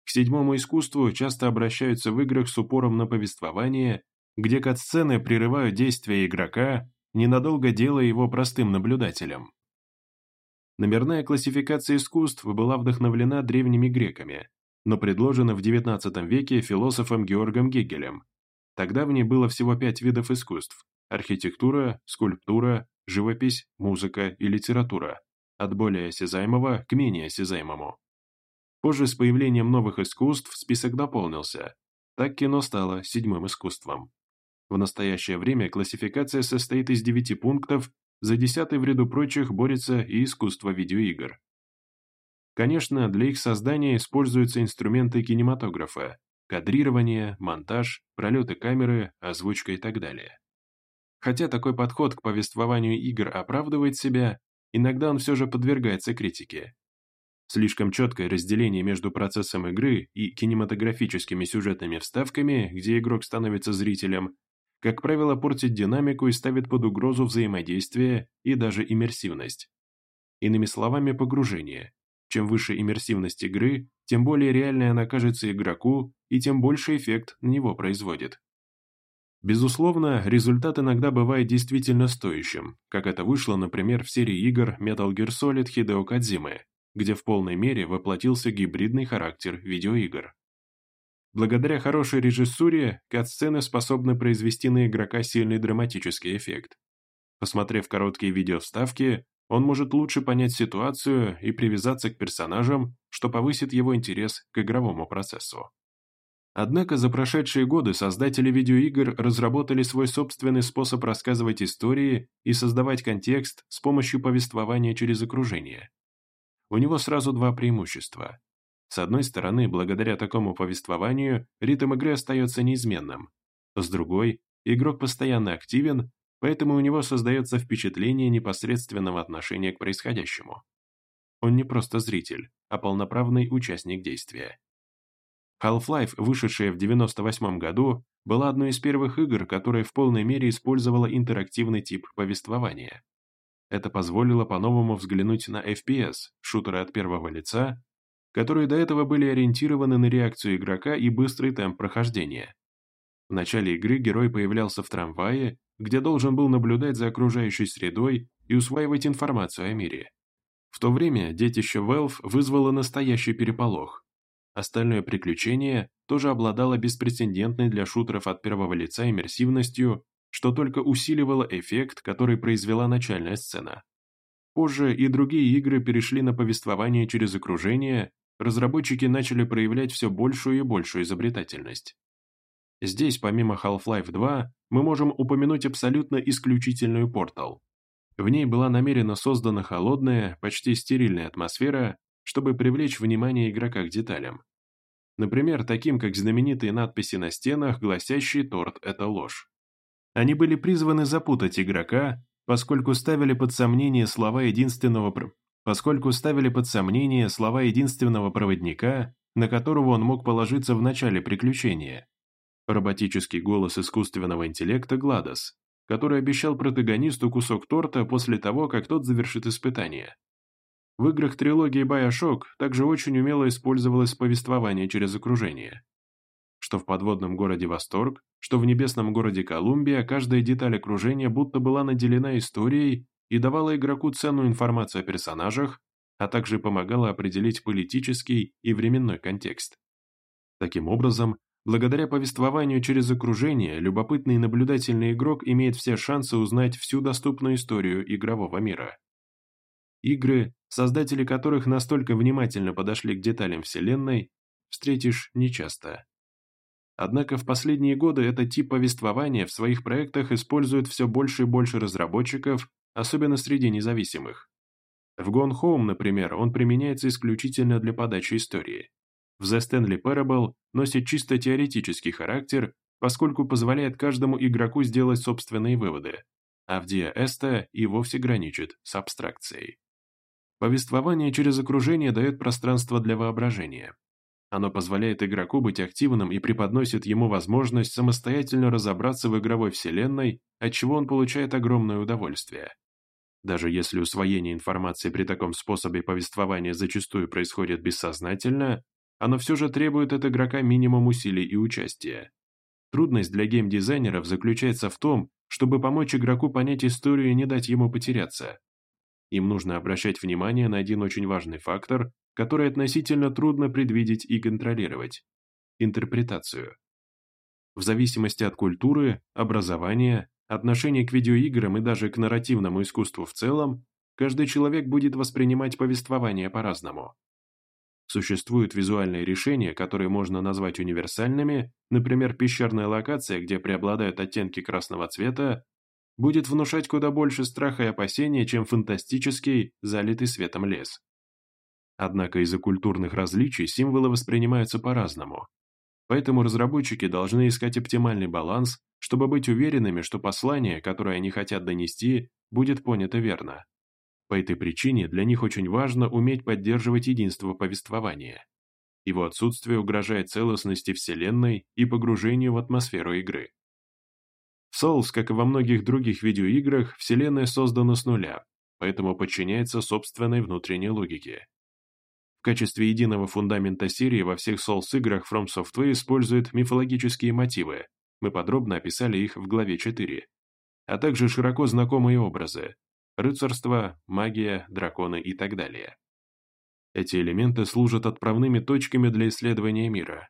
A: К седьмому искусству часто обращаются в играх с упором на повествование, где кат-сцены прерывают действия игрока, ненадолго делая его простым наблюдателем. Номерная классификация искусств была вдохновлена древними греками, но предложена в XIX веке философом Георгом Гегелем. Тогда в ней было всего пять видов искусств – архитектура, скульптура, живопись, музыка и литература, от более осязаемого к менее осязаемому. Позже с появлением новых искусств список дополнился, так кино стало седьмым искусством. В настоящее время классификация состоит из девяти пунктов, за десятый в ряду прочих борется и искусство видеоигр. Конечно, для их создания используются инструменты кинематографа, кадрирование, монтаж, пролеты камеры, озвучка и так далее. Хотя такой подход к повествованию игр оправдывает себя, иногда он все же подвергается критике. Слишком четкое разделение между процессом игры и кинематографическими сюжетными вставками, где игрок становится зрителем, как правило, портит динамику и ставит под угрозу взаимодействие и даже иммерсивность. Иными словами, погружение. Чем выше иммерсивность игры, тем более реальной она кажется игроку и тем больше эффект на него производит. Безусловно, результат иногда бывает действительно стоящим, как это вышло, например, в серии игр Metal Gear Solid Hideo Kojima, где в полной мере воплотился гибридный характер видеоигр. Благодаря хорошей режиссуре, кат-сцены способны произвести на игрока сильный драматический эффект. Посмотрев короткие видео-вставки, он может лучше понять ситуацию и привязаться к персонажам, что повысит его интерес к игровому процессу. Однако за прошедшие годы создатели видеоигр разработали свой собственный способ рассказывать истории и создавать контекст с помощью повествования через окружение. У него сразу два преимущества. С одной стороны, благодаря такому повествованию, ритм игры остается неизменным. С другой, игрок постоянно активен, поэтому у него создается впечатление непосредственного отношения к происходящему. Он не просто зритель, а полноправный участник действия. Half-Life, вышедшая в 1998 году, была одной из первых игр, которая в полной мере использовала интерактивный тип повествования. Это позволило по-новому взглянуть на FPS, шутеры от первого лица, которые до этого были ориентированы на реакцию игрока и быстрый темп прохождения. В начале игры герой появлялся в трамвае, где должен был наблюдать за окружающей средой и усваивать информацию о мире. В то время детище Valve вызвало настоящий переполох. Остальное приключение тоже обладало беспрецедентной для шутеров от первого лица иммерсивностью, что только усиливало эффект, который произвела начальная сцена. Позже и другие игры перешли на повествование через окружение, разработчики начали проявлять все большую и большую изобретательность. Здесь, помимо Half-Life 2, мы можем упомянуть абсолютно исключительную Portal. В ней была намеренно создана холодная, почти стерильная атмосфера, чтобы привлечь внимание игрока к деталям. Например, таким как знаменитые надписи на стенах, гласящие «торт – это ложь». Они были призваны запутать игрока, поскольку ставили под сомнение слова единственного поскольку ставили под сомнение слова единственного проводника, на которого он мог положиться в начале приключения. Роботический голос искусственного интеллекта Гладос, который обещал протагонисту кусок торта после того, как тот завершит испытание. В играх трилогии Bioshock также очень умело использовалось повествование через окружение. Что в подводном городе Восторг, что в небесном городе Колумбия каждая деталь окружения будто была наделена историей и давала игроку ценную информацию о персонажах, а также помогала определить политический и временной контекст. Таким образом, Благодаря повествованию через окружение, любопытный и наблюдательный игрок имеет все шансы узнать всю доступную историю игрового мира. Игры, создатели которых настолько внимательно подошли к деталям вселенной, встретишь нечасто. Однако в последние годы этот тип повествования в своих проектах используют все больше и больше разработчиков, особенно среди независимых. В Gone Home, например, он применяется исключительно для подачи истории в The Stanley Parable носит чисто теоретический характер, поскольку позволяет каждому игроку сделать собственные выводы, а в Esta и вовсе граничит с абстракцией. Повествование через окружение дает пространство для воображения. Оно позволяет игроку быть активным и преподносит ему возможность самостоятельно разобраться в игровой вселенной, от чего он получает огромное удовольствие. Даже если усвоение информации при таком способе повествования зачастую происходит бессознательно, оно все же требует от игрока минимум усилий и участия. Трудность для геймдизайнеров заключается в том, чтобы помочь игроку понять историю и не дать ему потеряться. Им нужно обращать внимание на один очень важный фактор, который относительно трудно предвидеть и контролировать – интерпретацию. В зависимости от культуры, образования, отношения к видеоиграм и даже к нарративному искусству в целом, каждый человек будет воспринимать повествование по-разному. Существуют визуальные решения, которые можно назвать универсальными, например, пещерная локация, где преобладают оттенки красного цвета, будет внушать куда больше страха и опасения, чем фантастический, залитый светом лес. Однако из-за культурных различий символы воспринимаются по-разному. Поэтому разработчики должны искать оптимальный баланс, чтобы быть уверенными, что послание, которое они хотят донести, будет понято верно. По этой причине для них очень важно уметь поддерживать единство повествования. Его отсутствие угрожает целостности Вселенной и погружению в атмосферу игры. В Souls, как и во многих других видеоиграх, Вселенная создана с нуля, поэтому подчиняется собственной внутренней логике. Качестве единого фундамента серии во всех Souls-играх From Software использует мифологические мотивы, мы подробно описали их в главе 4, а также широко знакомые образы, рыцарство, магия, драконы и так далее. Эти элементы служат отправными точками для исследования мира.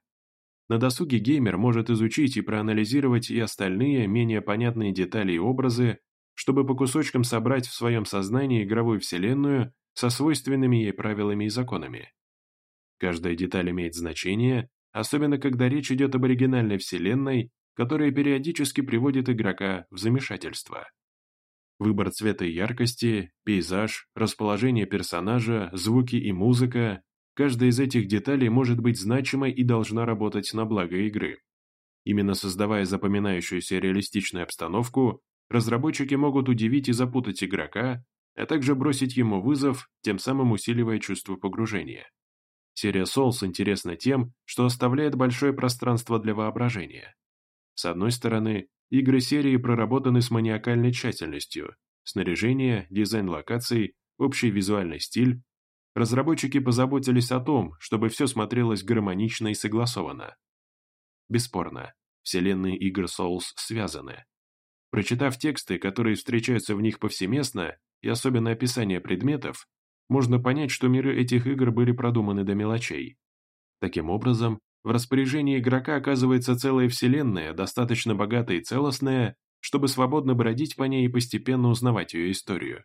A: На досуге геймер может изучить и проанализировать и остальные, менее понятные детали и образы, чтобы по кусочкам собрать в своем сознании игровую вселенную со свойственными ей правилами и законами. Каждая деталь имеет значение, особенно когда речь идет об оригинальной вселенной, которая периодически приводит игрока в замешательство. Выбор цвета и яркости, пейзаж, расположение персонажа, звуки и музыка – каждая из этих деталей может быть значимой и должна работать на благо игры. Именно создавая запоминающуюся реалистичную обстановку, разработчики могут удивить и запутать игрока, а также бросить ему вызов, тем самым усиливая чувство погружения. Серия Souls интересна тем, что оставляет большое пространство для воображения. С одной стороны, Игры серии проработаны с маниакальной тщательностью, снаряжение, дизайн локаций, общий визуальный стиль, разработчики позаботились о том, чтобы все смотрелось гармонично и согласованно. Бесспорно, вселенные игр Souls связаны. Прочитав тексты, которые встречаются в них повсеместно, и особенно описание предметов, можно понять, что миры этих игр были продуманы до мелочей. Таким образом, в распоряжении игрока оказывается целая вселенная, достаточно богатая и целостная, чтобы свободно бродить по ней и постепенно узнавать ее историю.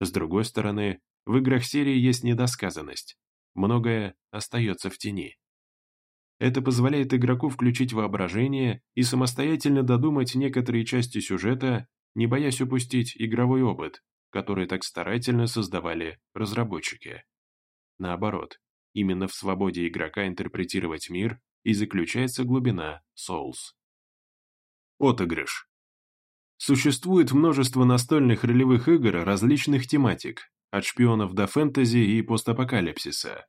A: С другой стороны, в играх серии есть недосказанность. Многое остается в тени. Это позволяет игроку включить воображение и самостоятельно додумать некоторые части сюжета, не боясь упустить игровой опыт, который так старательно создавали разработчики. Наоборот, именно в свободе игрока интерпретировать мир и заключается глубина Souls. Отыгрыш. Существует множество настольных ролевых игр различных тематик, от шпионов до фэнтези и постапокалипсиса.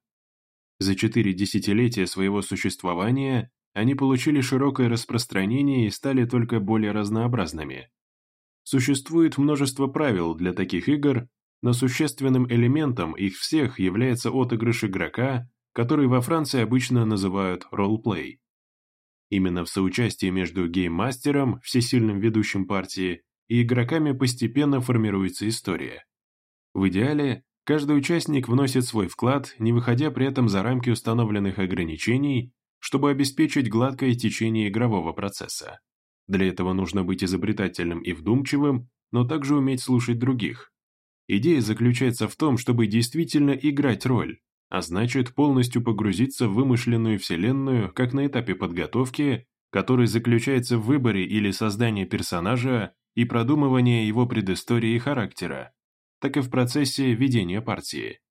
A: За четыре десятилетия своего существования они получили широкое распространение и стали только более разнообразными. Существует множество правил для таких игр, но существенным элементом их всех является отыгрыш игрока, который во Франции обычно называют ролплей. Именно в соучастии между гейммастером, всесильным ведущим партии, и игроками постепенно формируется история. В идеале, каждый участник вносит свой вклад, не выходя при этом за рамки установленных ограничений, чтобы обеспечить гладкое течение игрового процесса. Для этого нужно быть изобретательным и вдумчивым, но также уметь слушать других. Идея заключается в том, чтобы действительно играть роль, а значит полностью погрузиться в вымышленную вселенную как на этапе подготовки, который заключается в выборе или создании персонажа и продумывании его предыстории и характера, так и в процессе ведения партии.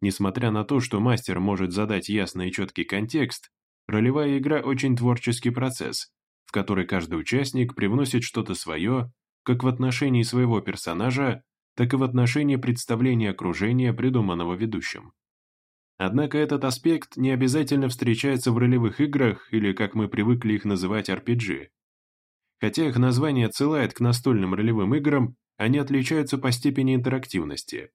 A: Несмотря на то, что мастер может задать ясный и четкий контекст, ролевая игра очень творческий процесс, в который каждый участник привносит что-то свое, как в отношении своего персонажа, так и в отношении представления окружения, придуманного ведущим. Однако этот аспект не обязательно встречается в ролевых играх или, как мы привыкли их называть, RPG. Хотя их название отсылает к настольным ролевым играм, они отличаются по степени интерактивности.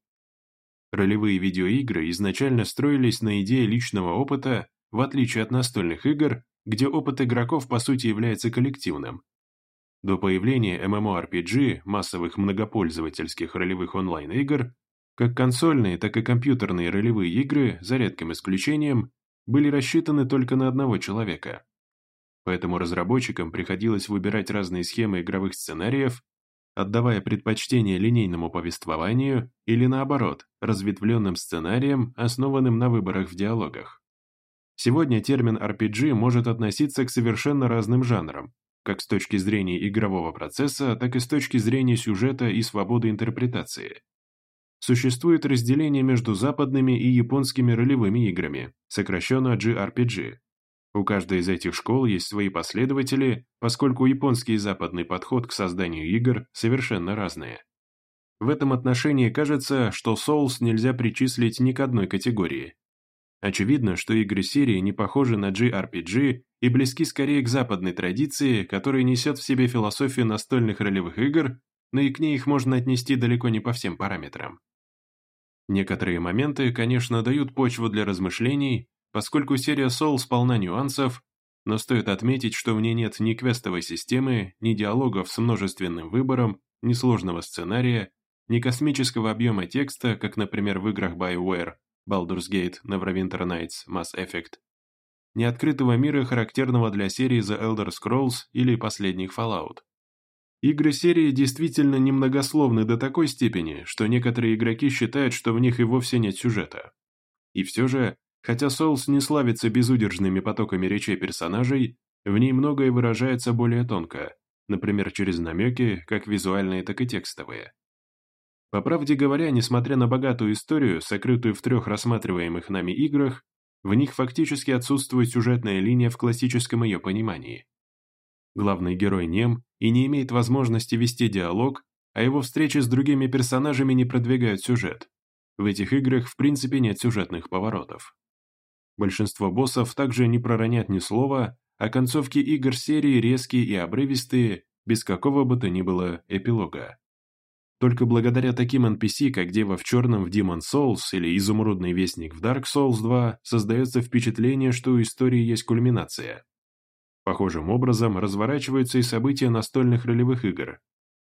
A: Ролевые видеоигры изначально строились на идее личного опыта, в отличие от настольных игр, где опыт игроков по сути является коллективным. До появления MMORPG, массовых многопользовательских ролевых онлайн-игр, как консольные, так и компьютерные ролевые игры, за редким исключением, были рассчитаны только на одного человека. Поэтому разработчикам приходилось выбирать разные схемы игровых сценариев, отдавая предпочтение линейному повествованию или наоборот, разветвленным сценариям, основанным на выборах в диалогах. Сегодня термин RPG может относиться к совершенно разным жанрам, как с точки зрения игрового процесса, так и с точки зрения сюжета и свободы интерпретации. Существует разделение между западными и японскими ролевыми играми, сокращенно JRPG. У каждой из этих школ есть свои последователи, поскольку японский и западный подход к созданию игр совершенно разные. В этом отношении кажется, что Souls нельзя причислить ни к одной категории. Очевидно, что игры серии не похожи на JRPG и близки скорее к западной традиции, которая несет в себе философию настольных ролевых игр, но и к ней их можно отнести далеко не по всем параметрам. Некоторые моменты, конечно, дают почву для размышлений, поскольку серия Souls полна нюансов, но стоит отметить, что в ней нет ни квестовой системы, ни диалогов с множественным выбором, ни сложного сценария, ни космического объема текста, как, например, в играх BioWare, Baldur's Gate, Neverwinter Nights, Mass Effect, ни открытого мира, характерного для серии The Elder Scrolls или последних Fallout. Игры серии действительно немногословны до такой степени, что некоторые игроки считают, что в них и вовсе нет сюжета. И все же, хотя Souls не славится безудержными потоками речей персонажей, в ней многое выражается более тонко, например, через намеки, как визуальные, так и текстовые. По правде говоря, несмотря на богатую историю, сокрытую в трех рассматриваемых нами играх, в них фактически отсутствует сюжетная линия в классическом ее понимании. Главный герой нем и не имеет возможности вести диалог, а его встречи с другими персонажами не продвигают сюжет. В этих играх в принципе нет сюжетных поворотов. Большинство боссов также не проронят ни слова, а концовки игр серии резкие и обрывистые, без какого бы то ни было эпилога. Только благодаря таким NPC, как Дева в Черном в Demon Souls или Изумрудный Вестник в Dark Souls 2, создается впечатление, что у истории есть кульминация. Похожим образом разворачиваются и события настольных ролевых игр.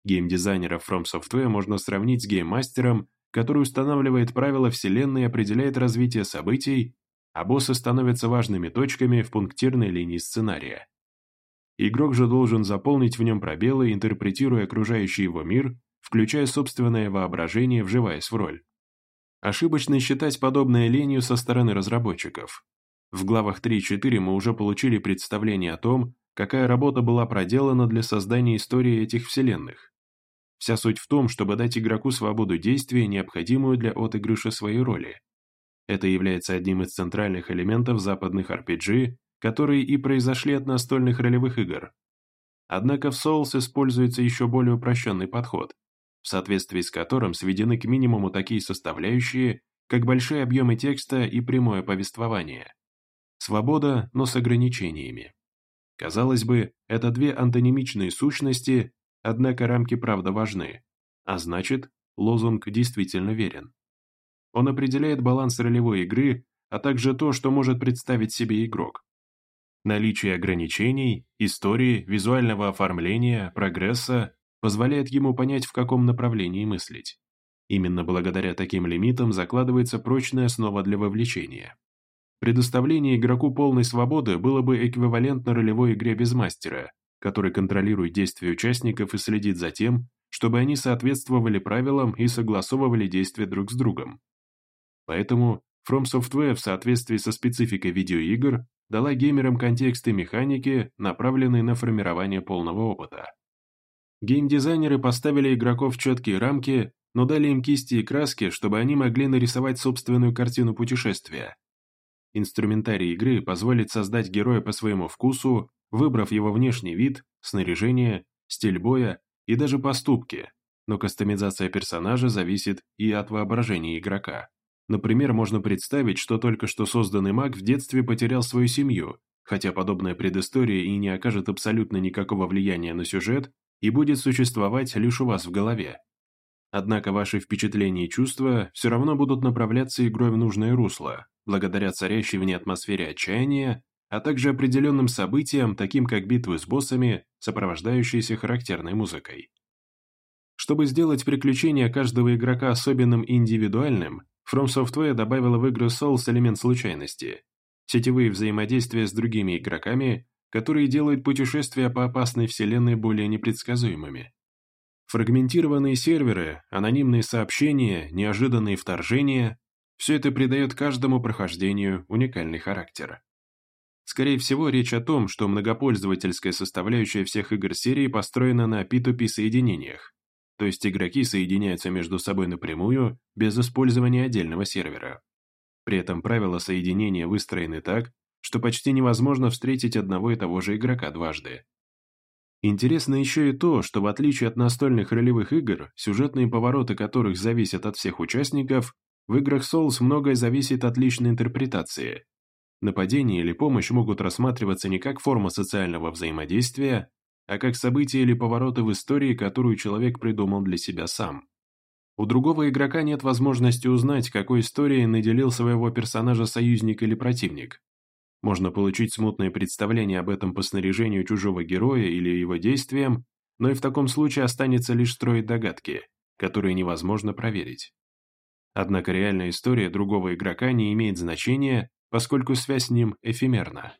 A: Геймдизайнера From Software можно сравнить с гейммастером, который устанавливает правила вселенной и определяет развитие событий, а боссы становятся важными точками в пунктирной линии сценария. Игрок же должен заполнить в нем пробелы, интерпретируя окружающий его мир, включая собственное воображение, вживаясь в роль. Ошибочно считать подобное ленью со стороны разработчиков. В главах 3 и 4 мы уже получили представление о том, какая работа была проделана для создания истории этих вселенных. Вся суть в том, чтобы дать игроку свободу действия, необходимую для отыгрыша своей роли. Это является одним из центральных элементов западных RPG, которые и произошли от настольных ролевых игр. Однако в Souls используется еще более упрощенный подход, в соответствии с которым сведены к минимуму такие составляющие, как большие объемы текста и прямое повествование. Свобода, но с ограничениями. Казалось бы, это две антонимичные сущности, Однако рамки правда важны, а значит, лозунг действительно верен. Он определяет баланс ролевой игры, а также то, что может представить себе игрок. Наличие ограничений, истории, визуального оформления, прогресса позволяет ему понять, в каком направлении мыслить. Именно благодаря таким лимитам закладывается прочная основа для вовлечения. Предоставление игроку полной свободы было бы эквивалентно ролевой игре без мастера, который контролирует действия участников и следит за тем, чтобы они соответствовали правилам и согласовывали действия друг с другом. Поэтому From Software в соответствии со спецификой видеоигр дала геймерам контексты и механики, направленные на формирование полного опыта. Геймдизайнеры поставили игроков в четкие рамки, но дали им кисти и краски, чтобы они могли нарисовать собственную картину путешествия. Инструментарий игры позволит создать героя по своему вкусу, выбрав его внешний вид, снаряжение, стиль боя и даже поступки, но кастомизация персонажа зависит и от воображения игрока. Например, можно представить, что только что созданный маг в детстве потерял свою семью, хотя подобная предыстория и не окажет абсолютно никакого влияния на сюжет и будет существовать лишь у вас в голове. Однако ваши впечатления и чувства все равно будут направляться игрой в нужное русло, благодаря царящей в ней атмосфере отчаяния а также определенным событиям, таким как битвы с боссами, сопровождающиеся характерной музыкой. Чтобы сделать приключения каждого игрока особенным и индивидуальным, From Software добавила в игру Souls элемент случайности, сетевые взаимодействия с другими игроками, которые делают путешествия по опасной вселенной более непредсказуемыми. Фрагментированные серверы, анонимные сообщения, неожиданные вторжения – все это придает каждому прохождению уникальный характер. Скорее всего, речь о том, что многопользовательская составляющая всех игр серии построена на P2P соединениях, то есть игроки соединяются между собой напрямую, без использования отдельного сервера. При этом правила соединения выстроены так, что почти невозможно встретить одного и того же игрока дважды. Интересно еще и то, что в отличие от настольных ролевых игр, сюжетные повороты которых зависят от всех участников, в играх Souls многое зависит от личной интерпретации, Нападение или помощь могут рассматриваться не как форма социального взаимодействия, а как события или повороты в истории, которую человек придумал для себя сам. У другого игрока нет возможности узнать, какой историей наделил своего персонажа союзник или противник. Можно получить смутное представление об этом по снаряжению чужого героя или его действиям, но и в таком случае останется лишь строить догадки, которые невозможно проверить. Однако реальная история другого игрока не имеет значения, поскольку связь с ним эфемерна.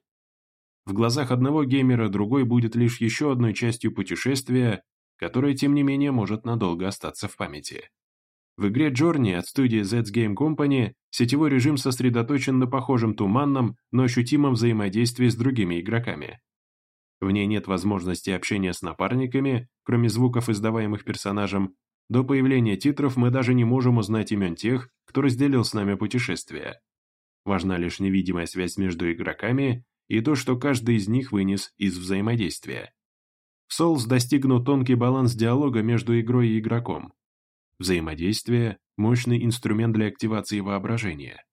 A: В глазах одного геймера другой будет лишь еще одной частью путешествия, которое, тем не менее, может надолго остаться в памяти. В игре Journey от студии Z's Game Company сетевой режим сосредоточен на похожем туманном, но ощутимом взаимодействии с другими игроками. В ней нет возможности общения с напарниками, кроме звуков, издаваемых персонажем. До появления титров мы даже не можем узнать имен тех, кто разделил с нами путешествие. Важна лишь невидимая связь между игроками и то, что каждый из них вынес из взаимодействия. В Souls достигнут тонкий баланс диалога между игрой и игроком. Взаимодействие – мощный инструмент для активации воображения.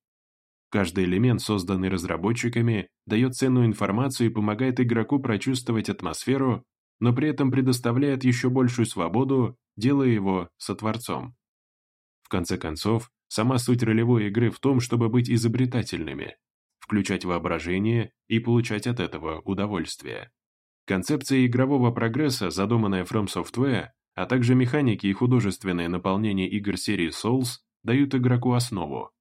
A: Каждый элемент, созданный разработчиками, дает ценную информацию и помогает игроку прочувствовать атмосферу, но при этом предоставляет еще большую свободу, делая его сотворцом. В конце концов, сама суть ролевой игры в том, чтобы быть изобретательными, включать воображение и получать от этого удовольствие. Концепция игрового прогресса, задуманная From Software, а также механики и художественное наполнение игр серии Souls дают игроку основу.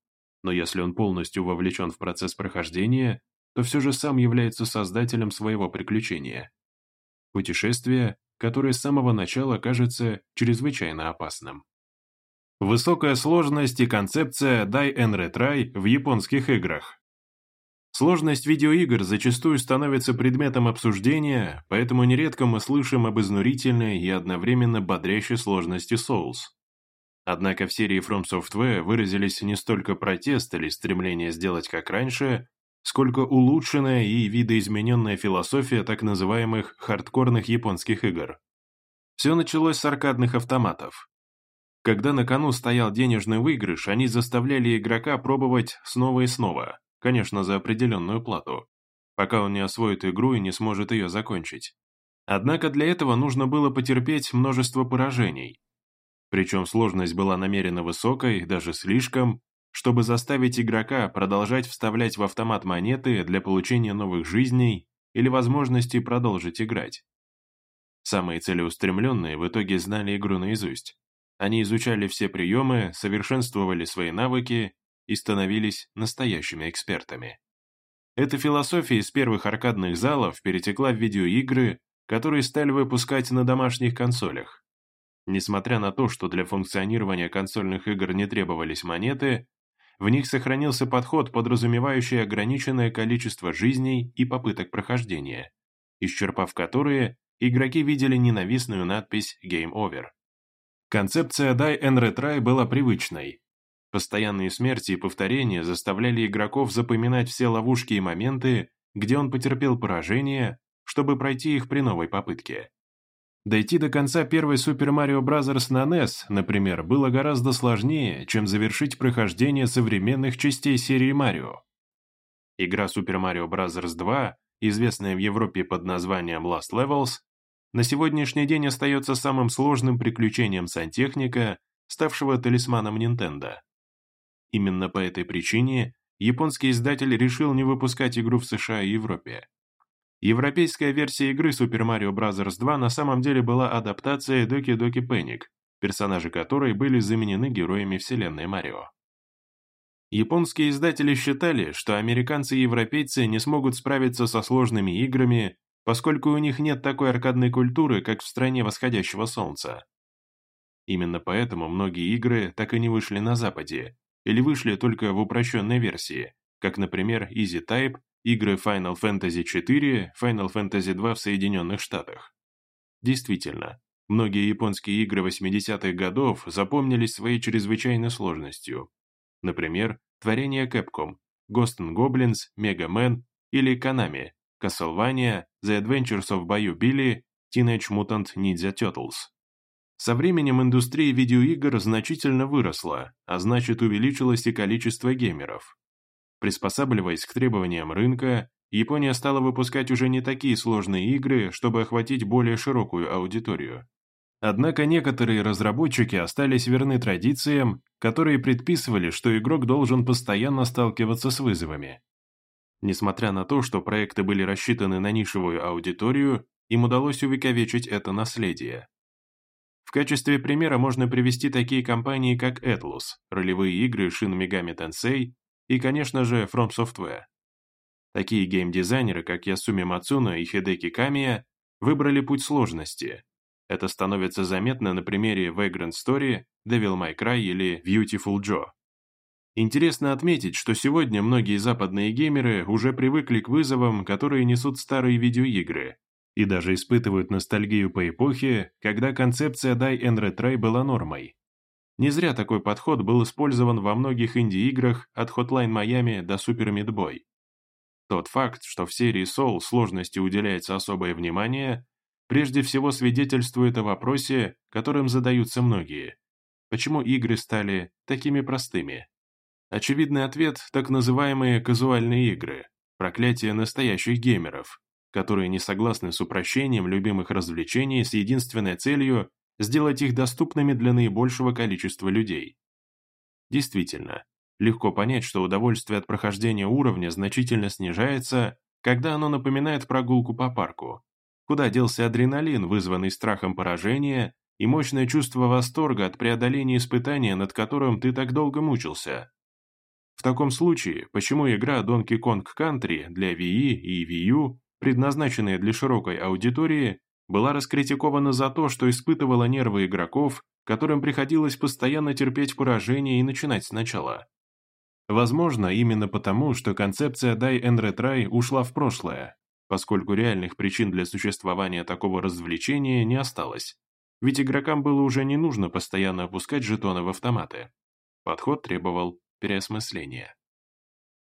A: Но если он полностью вовлечен в процесс прохождения, то все же сам является создателем своего приключения. Путешествие, которое с самого начала кажется чрезвычайно опасным. Высокая сложность и концепция «дай and retry» в японских играх. Сложность видеоигр зачастую становится предметом обсуждения, поэтому нередко мы слышим об изнурительной и одновременно бодрящей сложности Souls. Однако в серии From Software выразились не столько протест или стремление сделать как раньше, сколько улучшенная и видоизмененная философия так называемых хардкорных японских игр. Все началось с аркадных автоматов. Когда на кону стоял денежный выигрыш, они заставляли игрока пробовать снова и снова, конечно, за определенную плату, пока он не освоит игру и не сможет ее закончить. Однако для этого нужно было потерпеть множество поражений. Причем сложность была намеренно высокой, даже слишком, чтобы заставить игрока продолжать вставлять в автомат монеты для получения новых жизней или возможности продолжить играть. Самые целеустремленные в итоге знали игру наизусть. Они изучали все приемы, совершенствовали свои навыки и становились настоящими экспертами. Эта философия из первых аркадных залов перетекла в видеоигры, которые стали выпускать на домашних консолях. Несмотря на то, что для функционирования консольных игр не требовались монеты, в них сохранился подход, подразумевающий ограниченное количество жизней и попыток прохождения, исчерпав которые, игроки видели ненавистную надпись «Game Over». Концепция Die and Retry была привычной, Постоянные смерти и повторения заставляли игроков запоминать все ловушки и моменты, где он потерпел поражение, чтобы пройти их при новой попытке. Дойти до конца первой Super Mario Bros. на NES, например, было гораздо сложнее, чем завершить прохождение современных частей серии Марио. Игра Super Mario Bros. 2, известная в Европе под названием Last Levels, на сегодняшний день остается самым сложным приключением сантехника, ставшего талисманом Nintendo. Именно по этой причине японский издатель решил не выпускать игру в США и Европе. Европейская версия игры Super Mario Bros. 2 на самом деле была адаптацией Доки Доки Panic, персонажи которой были заменены героями вселенной Марио. Японские издатели считали, что американцы и европейцы не смогут справиться со сложными играми, поскольку у них нет такой аркадной культуры, как в стране восходящего солнца. Именно поэтому многие игры так и не вышли на Западе, или вышли только в упрощенной версии, как, например, Easy Type, игры Final Fantasy IV, Final Fantasy II в Соединенных Штатах. Действительно, многие японские игры 80-х годов запомнились своей чрезвычайной сложностью. Например, творения Capcom, Ghost and Goblins, Mega Man или Konami, Castlevania, The Adventures of Bayou Billy, Teenage Mutant Ninja Turtles. Со временем индустрия видеоигр значительно выросла, а значит увеличилось и количество геймеров. Приспосабливаясь к требованиям рынка, Япония стала выпускать уже не такие сложные игры, чтобы охватить более широкую аудиторию. Однако некоторые разработчики остались верны традициям, которые предписывали, что игрок должен постоянно сталкиваться с вызовами. Несмотря на то, что проекты были рассчитаны на нишевую аудиторию, им удалось увековечить это наследие. В качестве примера можно привести такие компании, как Atlus, ролевые игры Shin Megami Tensei и, конечно же, From Software. Такие геймдизайнеры, как Ясуми Мацуна и Хидеки Камия, выбрали путь сложности. Это становится заметно на примере Vagrant Story, Devil May Cry или Beautiful Joe. Интересно отметить, что сегодня многие западные геймеры уже привыкли к вызовам, которые несут старые видеоигры, и даже испытывают ностальгию по эпохе, когда концепция Die and Retry была нормой. Не зря такой подход был использован во многих инди-играх от Hotline Miami до Super Meat Boy. Тот факт, что в серии Soul сложности уделяется особое внимание, прежде всего свидетельствует о вопросе, которым задаются многие. Почему игры стали такими простыми? Очевидный ответ – так называемые казуальные игры, проклятие настоящих геймеров, которые не согласны с упрощением любимых развлечений с единственной целью сделать их доступными для наибольшего количества людей. Действительно, легко понять, что удовольствие от прохождения уровня значительно снижается, когда оно напоминает прогулку по парку. Куда делся адреналин, вызванный страхом поражения, и мощное чувство восторга от преодоления испытания, над которым ты так долго мучился? В таком случае, почему игра Donkey Kong Country для Wii и Wii U, предназначенная для широкой аудитории, была раскритикована за то, что испытывала нервы игроков, которым приходилось постоянно терпеть поражение и начинать сначала. Возможно, именно потому, что концепция Die and Retry ушла в прошлое, поскольку реальных причин для существования такого развлечения не осталось. Ведь игрокам было уже не нужно постоянно опускать жетоны в автоматы. Подход требовал переосмысления.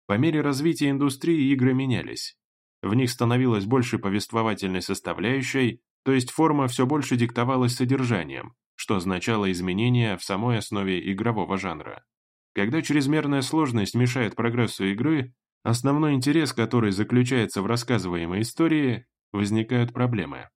A: По мере развития индустрии игры менялись. В них становилось больше повествовательной составляющей, то есть форма все больше диктовалась содержанием, что означало изменения в самой основе игрового жанра. Когда чрезмерная сложность мешает прогрессу игры, основной интерес, который заключается в рассказываемой истории, возникают проблемы.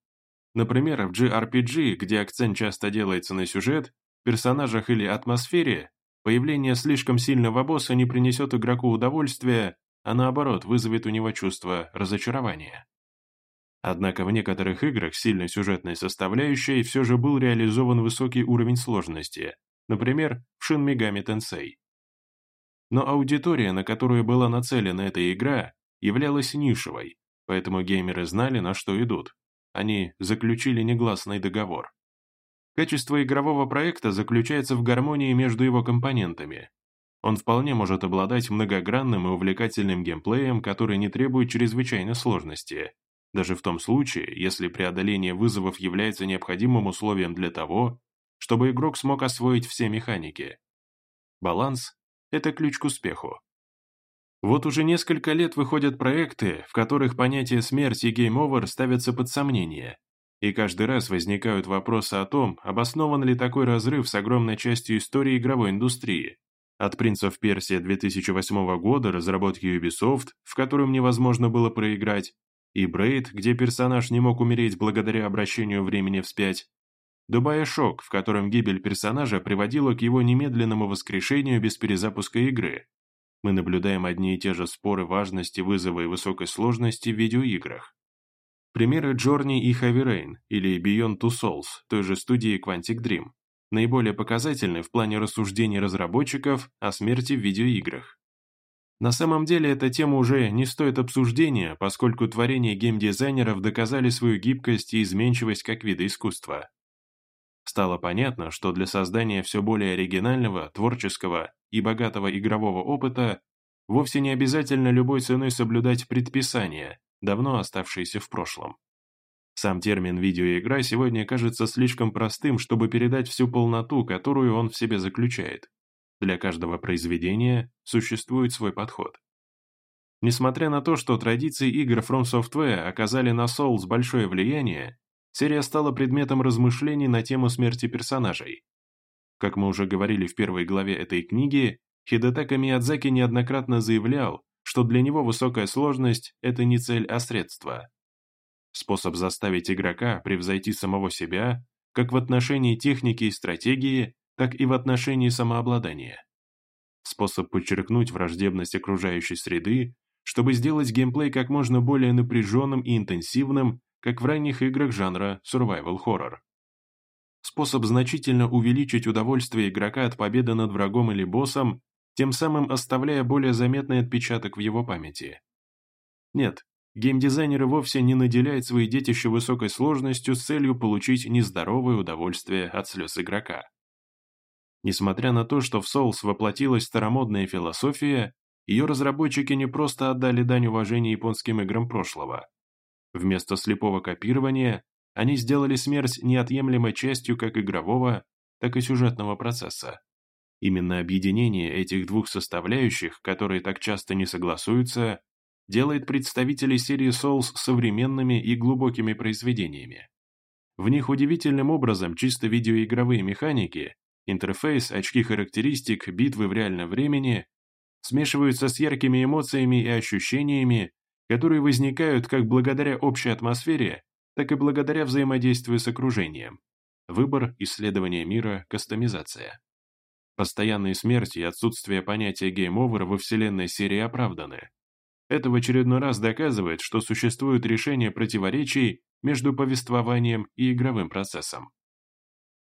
A: Например, в JRPG, где акцент часто делается на сюжет, персонажах или атмосфере, появление слишком сильного босса не принесет игроку удовольствия, а наоборот вызовет у него чувство разочарования. Однако в некоторых играх сильной сюжетной составляющей все же был реализован высокий уровень сложности, например, в Shin Megami Tensei. Но аудитория, на которую была нацелена эта игра, являлась нишевой, поэтому геймеры знали, на что идут. Они заключили негласный договор. Качество игрового проекта заключается в гармонии между его компонентами. Он вполне может обладать многогранным и увлекательным геймплеем, который не требует чрезвычайной сложности, даже в том случае, если преодоление вызовов является необходимым условием для того, чтобы игрок смог освоить все механики. Баланс – это ключ к успеху. Вот уже несколько лет выходят проекты, в которых понятие смерти и game over ставятся под сомнение, и каждый раз возникают вопросы о том, обоснован ли такой разрыв с огромной частью истории игровой индустрии. От «Принцев Персия» 2008 года разработки Ubisoft, в котором невозможно было проиграть, и Брейд, где персонаж не мог умереть благодаря обращению времени вспять, до Шок, в котором гибель персонажа приводила к его немедленному воскрешению без перезапуска игры. Мы наблюдаем одни и те же споры важности вызова и высокой сложности в видеоиграх. Примеры Journey и Heavy Rain или Beyond Two Souls той же студии Quantic Dream наиболее показательны в плане рассуждений разработчиков о смерти в видеоиграх. На самом деле эта тема уже не стоит обсуждения, поскольку творения геймдизайнеров доказали свою гибкость и изменчивость как вида искусства. Стало понятно, что для создания все более оригинального, творческого и богатого игрового опыта вовсе не обязательно любой ценой соблюдать предписания, давно оставшиеся в прошлом. Сам термин «видеоигра» сегодня кажется слишком простым, чтобы передать всю полноту, которую он в себе заключает. Для каждого произведения существует свой подход. Несмотря на то, что традиции игр From Software оказали на Souls большое влияние, серия стала предметом размышлений на тему смерти персонажей. Как мы уже говорили в первой главе этой книги, Хидетака Миядзаки неоднократно заявлял, что для него высокая сложность – это не цель, а средство. Способ заставить игрока превзойти самого себя, как в отношении техники и стратегии, так и в отношении самообладания. Способ подчеркнуть враждебность окружающей среды, чтобы сделать геймплей как можно более напряженным и интенсивным, как в ранних играх жанра survival horror. Способ значительно увеличить удовольствие игрока от победы над врагом или боссом, тем самым оставляя более заметный отпечаток в его памяти. Нет, геймдизайнеры вовсе не наделяют свои детище высокой сложностью с целью получить нездоровое удовольствие от слез игрока. Несмотря на то, что в Souls воплотилась старомодная философия, ее разработчики не просто отдали дань уважения японским играм прошлого. Вместо слепого копирования они сделали смерть неотъемлемой частью как игрового, так и сюжетного процесса. Именно объединение этих двух составляющих, которые так часто не согласуются, делает представителей серии Souls современными и глубокими произведениями. В них удивительным образом чисто видеоигровые механики Интерфейс, очки характеристик, битвы в реальном времени смешиваются с яркими эмоциями и ощущениями, которые возникают как благодаря общей атмосфере, так и благодаря взаимодействию с окружением. Выбор, исследование мира, кастомизация. Постоянные смерти и отсутствие понятия game over во вселенной серии оправданы. Это в очередной раз доказывает, что существует решение противоречий между повествованием и игровым процессом.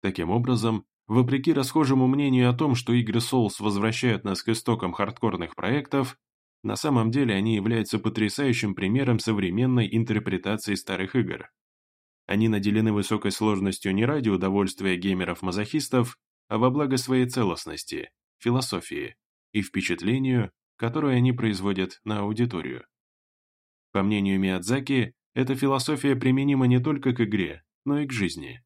A: Таким образом, вопреки расхожему мнению о том, что игры Souls возвращают нас к истокам хардкорных проектов, на самом деле они являются потрясающим примером современной интерпретации старых игр. Они наделены высокой сложностью не ради удовольствия геймеров-мазохистов, а во благо своей целостности, философии и впечатлению, которое они производят на аудиторию. По мнению Миядзаки, эта философия применима не только к игре, но и к жизни.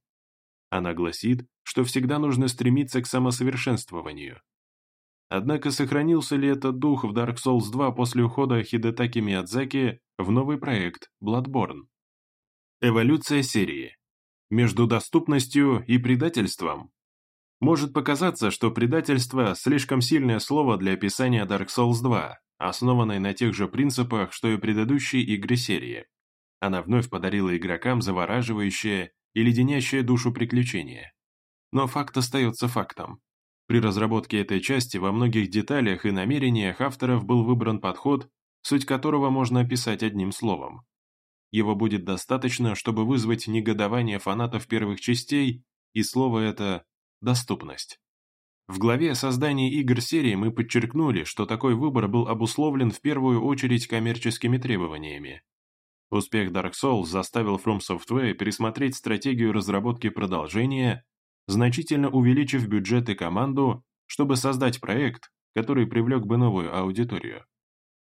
A: Она гласит, что всегда нужно стремиться к самосовершенствованию. Однако сохранился ли этот дух в Dark Souls 2 после ухода Хидетаки Миядзаки в новый проект Bloodborne? Эволюция серии. Между доступностью и предательством может показаться, что предательство – слишком сильное слово для описания Dark Souls 2, основанной на тех же принципах, что и предыдущие игры серии. Она вновь подарила игрокам завораживающее и леденящее душу приключение. Но факт остается фактом. При разработке этой части во многих деталях и намерениях авторов был выбран подход, суть которого можно описать одним словом. Его будет достаточно, чтобы вызвать негодование фанатов первых частей, и слово это Доступность. В главе о создании игр серии мы подчеркнули, что такой выбор был обусловлен в первую очередь коммерческими требованиями. Успех Dark Souls заставил From Software пересмотреть стратегию разработки продолжения, значительно увеличив бюджет и команду, чтобы создать проект, который привлек бы новую аудиторию.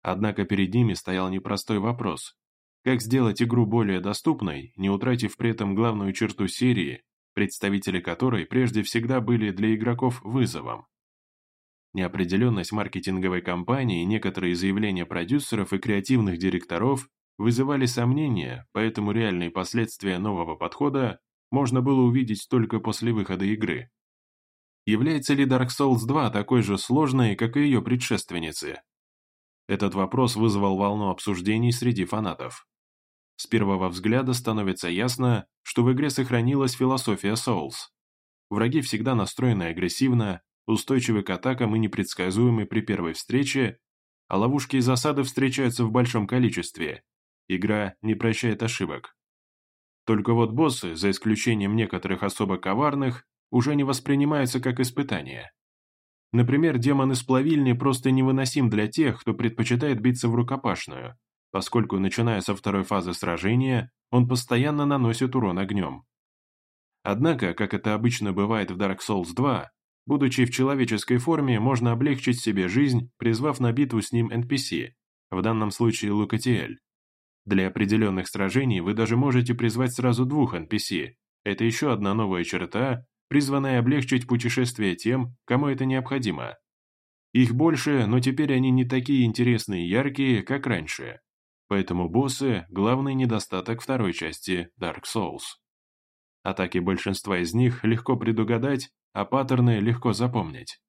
A: Однако перед ними стоял непростой вопрос. Как сделать игру более доступной, не утратив при этом главную черту серии представители которой прежде всегда были для игроков вызовом. Неопределенность маркетинговой кампании и некоторые заявления продюсеров и креативных директоров вызывали сомнения, поэтому реальные последствия нового подхода можно было увидеть только после выхода игры. Является ли Dark Souls 2 такой же сложной, как и ее предшественницы? Этот вопрос вызвал волну обсуждений среди фанатов. С первого взгляда становится ясно, что в игре сохранилась философия Souls. Враги всегда настроены агрессивно, устойчивы к атакам и непредсказуемы при первой встрече, а ловушки и засады встречаются в большом количестве. Игра не прощает ошибок. Только вот боссы, за исключением некоторых особо коварных, уже не воспринимаются как испытания. Например, демон из плавильни просто невыносим для тех, кто предпочитает биться в рукопашную, поскольку, начиная со второй фазы сражения, он постоянно наносит урон огнем. Однако, как это обычно бывает в Dark Souls 2, будучи в человеческой форме, можно облегчить себе жизнь, призвав на битву с ним NPC, в данном случае Лукатиэль. Для определенных сражений вы даже можете призвать сразу двух NPC. Это еще одна новая черта, призванная облегчить путешествие тем, кому это необходимо. Их больше, но теперь они не такие интересные и яркие, как раньше. Поэтому боссы – главный недостаток второй части Dark Souls. Атаки большинства из них легко предугадать, а паттерны легко запомнить.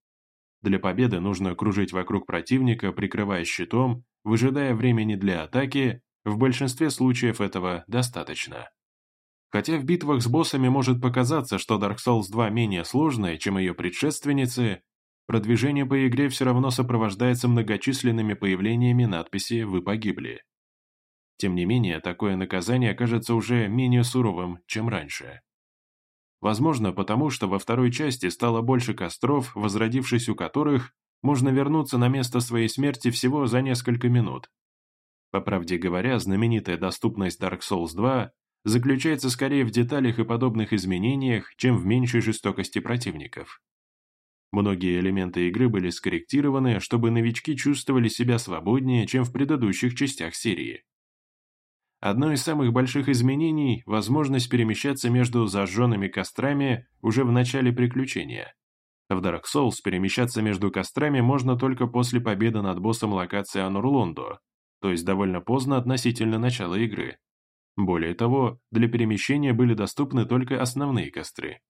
A: Для победы нужно окружить вокруг противника, прикрывая щитом, выжидая времени для атаки, в большинстве случаев этого достаточно. Хотя в битвах с боссами может показаться, что Dark Souls 2 менее сложная, чем ее предшественницы, продвижение по игре все равно сопровождается многочисленными появлениями надписи «Вы погибли». Тем не менее, такое наказание кажется уже менее суровым, чем раньше. Возможно, потому что во второй части стало больше костров, возродившись у которых, можно вернуться на место своей смерти всего за несколько минут. По правде говоря, знаменитая доступность Dark Souls 2 заключается скорее в деталях и подобных изменениях, чем в меньшей жестокости противников. Многие элементы игры были скорректированы, чтобы новички чувствовали себя свободнее, чем в предыдущих частях серии. Одно из самых больших изменений – возможность перемещаться между зажженными кострами уже в начале приключения. В Dark Souls перемещаться между кострами можно только после победы над боссом локации Анурлондо, то есть довольно поздно относительно начала игры. Более того, для перемещения были доступны только основные костры.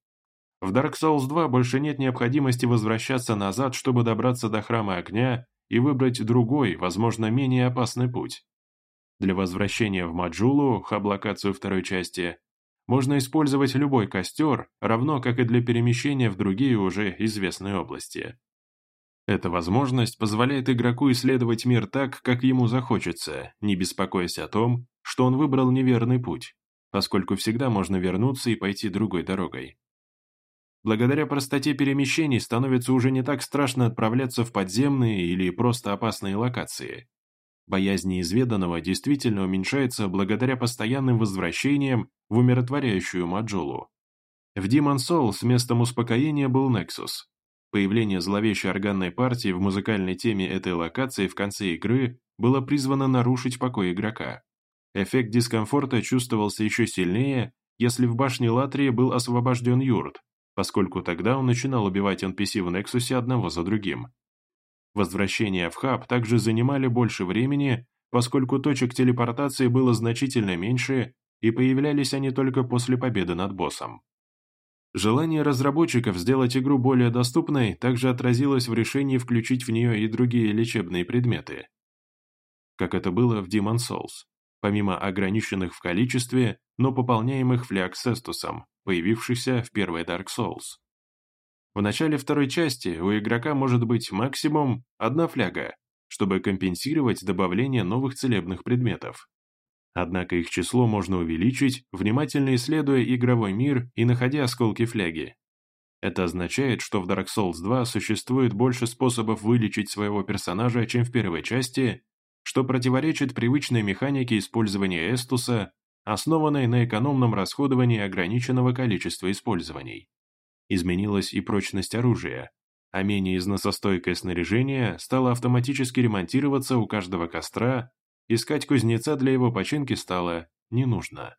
A: В Dark Souls 2 больше нет необходимости возвращаться назад, чтобы добраться до Храма Огня и выбрать другой, возможно, менее опасный путь. Для возвращения в Маджулу, хаб-локацию второй части, можно использовать любой костер, равно как и для перемещения в другие уже известные области. Эта возможность позволяет игроку исследовать мир так, как ему захочется, не беспокоясь о том, что он выбрал неверный путь, поскольку всегда можно вернуться и пойти другой дорогой. Благодаря простоте перемещений становится уже не так страшно отправляться в подземные или просто опасные локации. Боязнь неизведанного действительно уменьшается благодаря постоянным возвращениям в умиротворяющую Маджолу. В Demon Souls местом успокоения был Nexus. Появление зловещей органной партии в музыкальной теме этой локации в конце игры было призвано нарушить покой игрока. Эффект дискомфорта чувствовался еще сильнее, если в башне Латрии был освобожден юрт, поскольку тогда он начинал убивать NPC в Нексусе одного за другим. Возвращения в хаб также занимали больше времени, поскольку точек телепортации было значительно меньше, и появлялись они только после победы над боссом. Желание разработчиков сделать игру более доступной также отразилось в решении включить в нее и другие лечебные предметы, как это было в Demon Souls, помимо ограниченных в количестве, но пополняемых флеоксестусом, появившихся в первой Dark Souls. В начале второй части у игрока может быть максимум одна фляга, чтобы компенсировать добавление новых целебных предметов. Однако их число можно увеличить, внимательно исследуя игровой мир и находя осколки фляги. Это означает, что в Dark Souls 2 существует больше способов вылечить своего персонажа, чем в первой части, что противоречит привычной механике использования эстуса основанной на экономном расходовании ограниченного количества использований. Изменилась и прочность оружия, а менее износостойкое снаряжение стало автоматически ремонтироваться у каждого костра, искать кузнеца для его починки стало не нужно.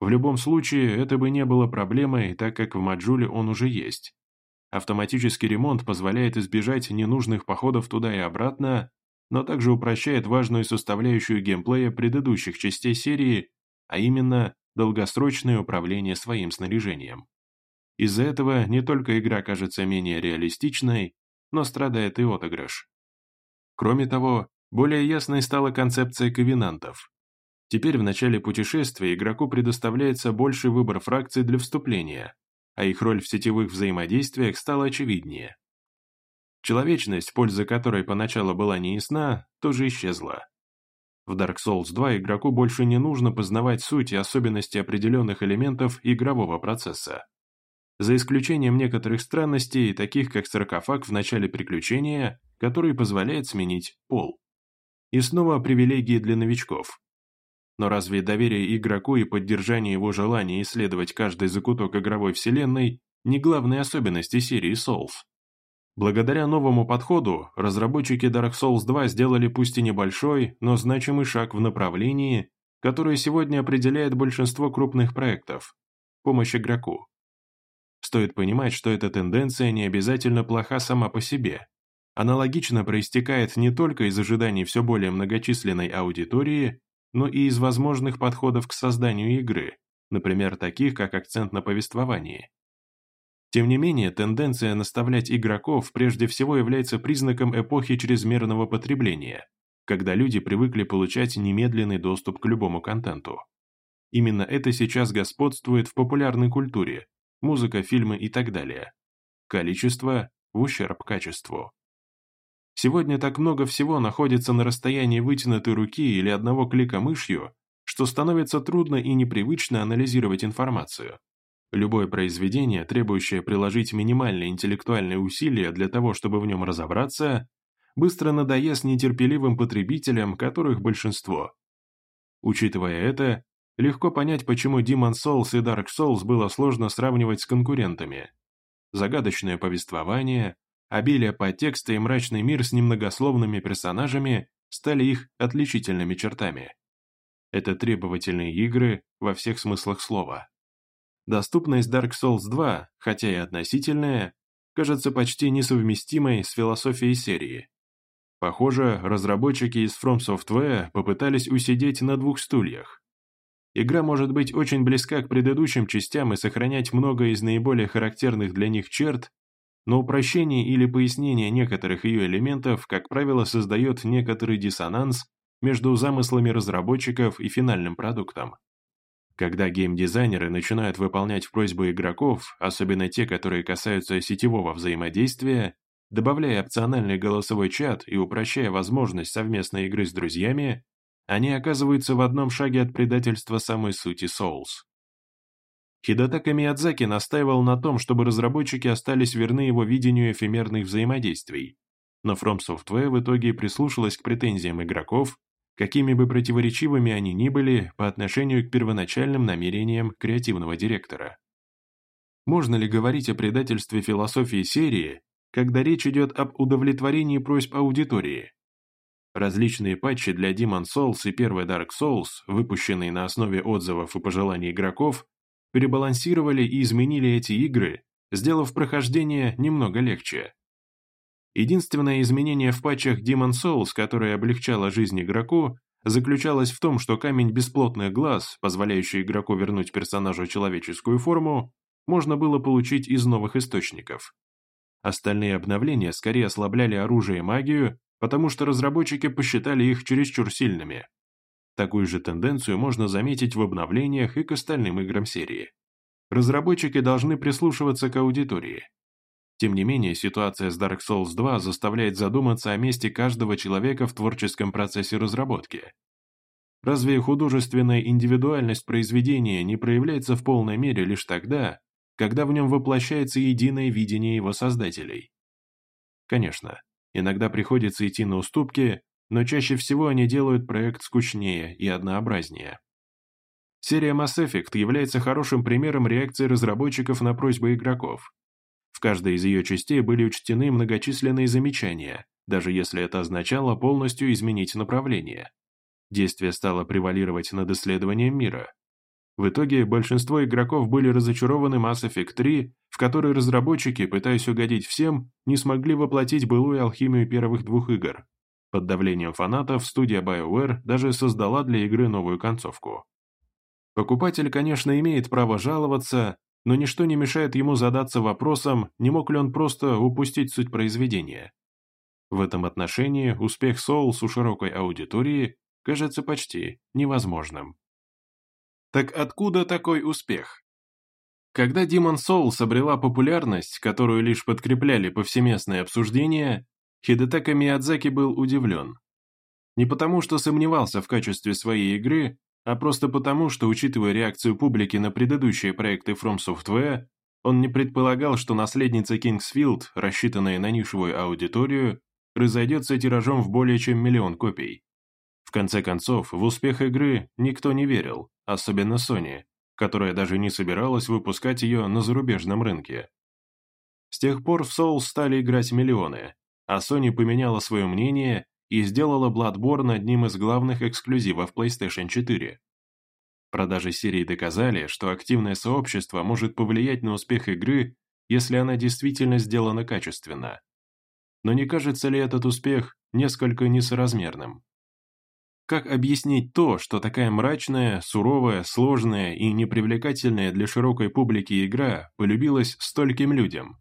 A: В любом случае, это бы не было проблемой, так как в Маджуле он уже есть. Автоматический ремонт позволяет избежать ненужных походов туда и обратно, но также упрощает важную составляющую геймплея предыдущих частей серии а именно долгосрочное управление своим снаряжением. Из-за этого не только игра кажется менее реалистичной, но страдает и отыгрыш. Кроме того, более ясной стала концепция ковенантов. Теперь в начале путешествия игроку предоставляется больше выбор фракций для вступления, а их роль в сетевых взаимодействиях стала очевиднее. Человечность, польза которой поначалу была неясна, тоже исчезла. В Dark Souls 2 игроку больше не нужно познавать суть и особенности определенных элементов игрового процесса. За исключением некоторых странностей, таких как саркофаг в начале приключения, который позволяет сменить пол. И снова привилегии для новичков. Но разве доверие игроку и поддержание его желания исследовать каждый закуток игровой вселенной не главные особенности серии Souls? Благодаря новому подходу, разработчики Dark Souls 2 сделали пусть и небольшой, но значимый шаг в направлении, которое сегодня определяет большинство крупных проектов – помощь игроку. Стоит понимать, что эта тенденция не обязательно плоха сама по себе. Она логично проистекает не только из ожиданий все более многочисленной аудитории, но и из возможных подходов к созданию игры, например, таких как акцент на повествовании. Тем не менее, тенденция наставлять игроков прежде всего является признаком эпохи чрезмерного потребления, когда люди привыкли получать немедленный доступ к любому контенту. Именно это сейчас господствует в популярной культуре, музыка, фильмы и так далее. Количество в ущерб качеству. Сегодня так много всего находится на расстоянии вытянутой руки или одного клика мышью, что становится трудно и непривычно анализировать информацию. Любое произведение, требующее приложить минимальные интеллектуальные усилия для того, чтобы в нем разобраться, быстро надоест нетерпеливым потребителям, которых большинство. Учитывая это, легко понять, почему Demon Souls и Dark Souls было сложно сравнивать с конкурентами. Загадочное повествование, обилие подтекста и мрачный мир с немногословными персонажами стали их отличительными чертами. Это требовательные игры во всех смыслах слова. Доступность Dark Souls 2, хотя и относительная, кажется почти несовместимой с философией серии. Похоже, разработчики из From Software попытались усидеть на двух стульях. Игра может быть очень близка к предыдущим частям и сохранять много из наиболее характерных для них черт, но упрощение или пояснение некоторых ее элементов, как правило, создает некоторый диссонанс между замыслами разработчиков и финальным продуктом. Когда геймдизайнеры начинают выполнять просьбы игроков, особенно те, которые касаются сетевого взаимодействия, добавляя опциональный голосовой чат и упрощая возможность совместной игры с друзьями, они оказываются в одном шаге от предательства самой сути Souls. Хидотака Миядзаки настаивал на том, чтобы разработчики остались верны его видению эфемерных взаимодействий, но From Software в итоге прислушалась к претензиям игроков, какими бы противоречивыми они ни были по отношению к первоначальным намерениям креативного директора. Можно ли говорить о предательстве философии серии, когда речь идет об удовлетворении просьб аудитории? Различные патчи для Demon Souls и первой Dark Souls, выпущенные на основе отзывов и пожеланий игроков, перебалансировали и изменили эти игры, сделав прохождение немного легче. Единственное изменение в патчах Demon Souls, которое облегчало жизнь игроку, заключалось в том, что камень бесплотных глаз, позволяющий игроку вернуть персонажу человеческую форму, можно было получить из новых источников. Остальные обновления скорее ослабляли оружие и магию, потому что разработчики посчитали их чересчур сильными. Такую же тенденцию можно заметить в обновлениях и к остальным играм серии. Разработчики должны прислушиваться к аудитории. Тем не менее, ситуация с Dark Souls 2 заставляет задуматься о месте каждого человека в творческом процессе разработки. Разве художественная индивидуальность произведения не проявляется в полной мере лишь тогда, когда в нем воплощается единое видение его создателей? Конечно, иногда приходится идти на уступки, но чаще всего они делают проект скучнее и однообразнее. Серия Mass Effect является хорошим примером реакции разработчиков на просьбы игроков. В каждой из ее частей были учтены многочисленные замечания, даже если это означало полностью изменить направление. Действие стало превалировать над исследованием мира. В итоге большинство игроков были разочарованы Mass Effect 3, в которой разработчики, пытаясь угодить всем, не смогли воплотить былую алхимию первых двух игр. Под давлением фанатов студия BioWare даже создала для игры новую концовку. Покупатель, конечно, имеет право жаловаться, но ничто не мешает ему задаться вопросом, не мог ли он просто упустить суть произведения. В этом отношении успех Souls у широкой аудитории кажется почти невозможным. Так откуда такой успех? Когда Demon Souls обрела популярность, которую лишь подкрепляли повсеместные обсуждения, Хидетака Миядзаки был удивлен. Не потому, что сомневался в качестве своей игры, а просто потому, что, учитывая реакцию публики на предыдущие проекты From Software, он не предполагал, что наследница Kingsfield, рассчитанная на нишевую аудиторию, разойдется тиражом в более чем миллион копий. В конце концов, в успех игры никто не верил, особенно Sony, которая даже не собиралась выпускать ее на зарубежном рынке. С тех пор в Souls стали играть миллионы, а Sony поменяла свое мнение и сделала Bloodborne одним из главных эксклюзивов PlayStation 4. Продажи серии доказали, что активное сообщество может повлиять на успех игры, если она действительно сделана качественно. Но не кажется ли этот успех несколько несоразмерным? Как объяснить то, что такая мрачная, суровая, сложная и непривлекательная для широкой публики игра полюбилась стольким людям?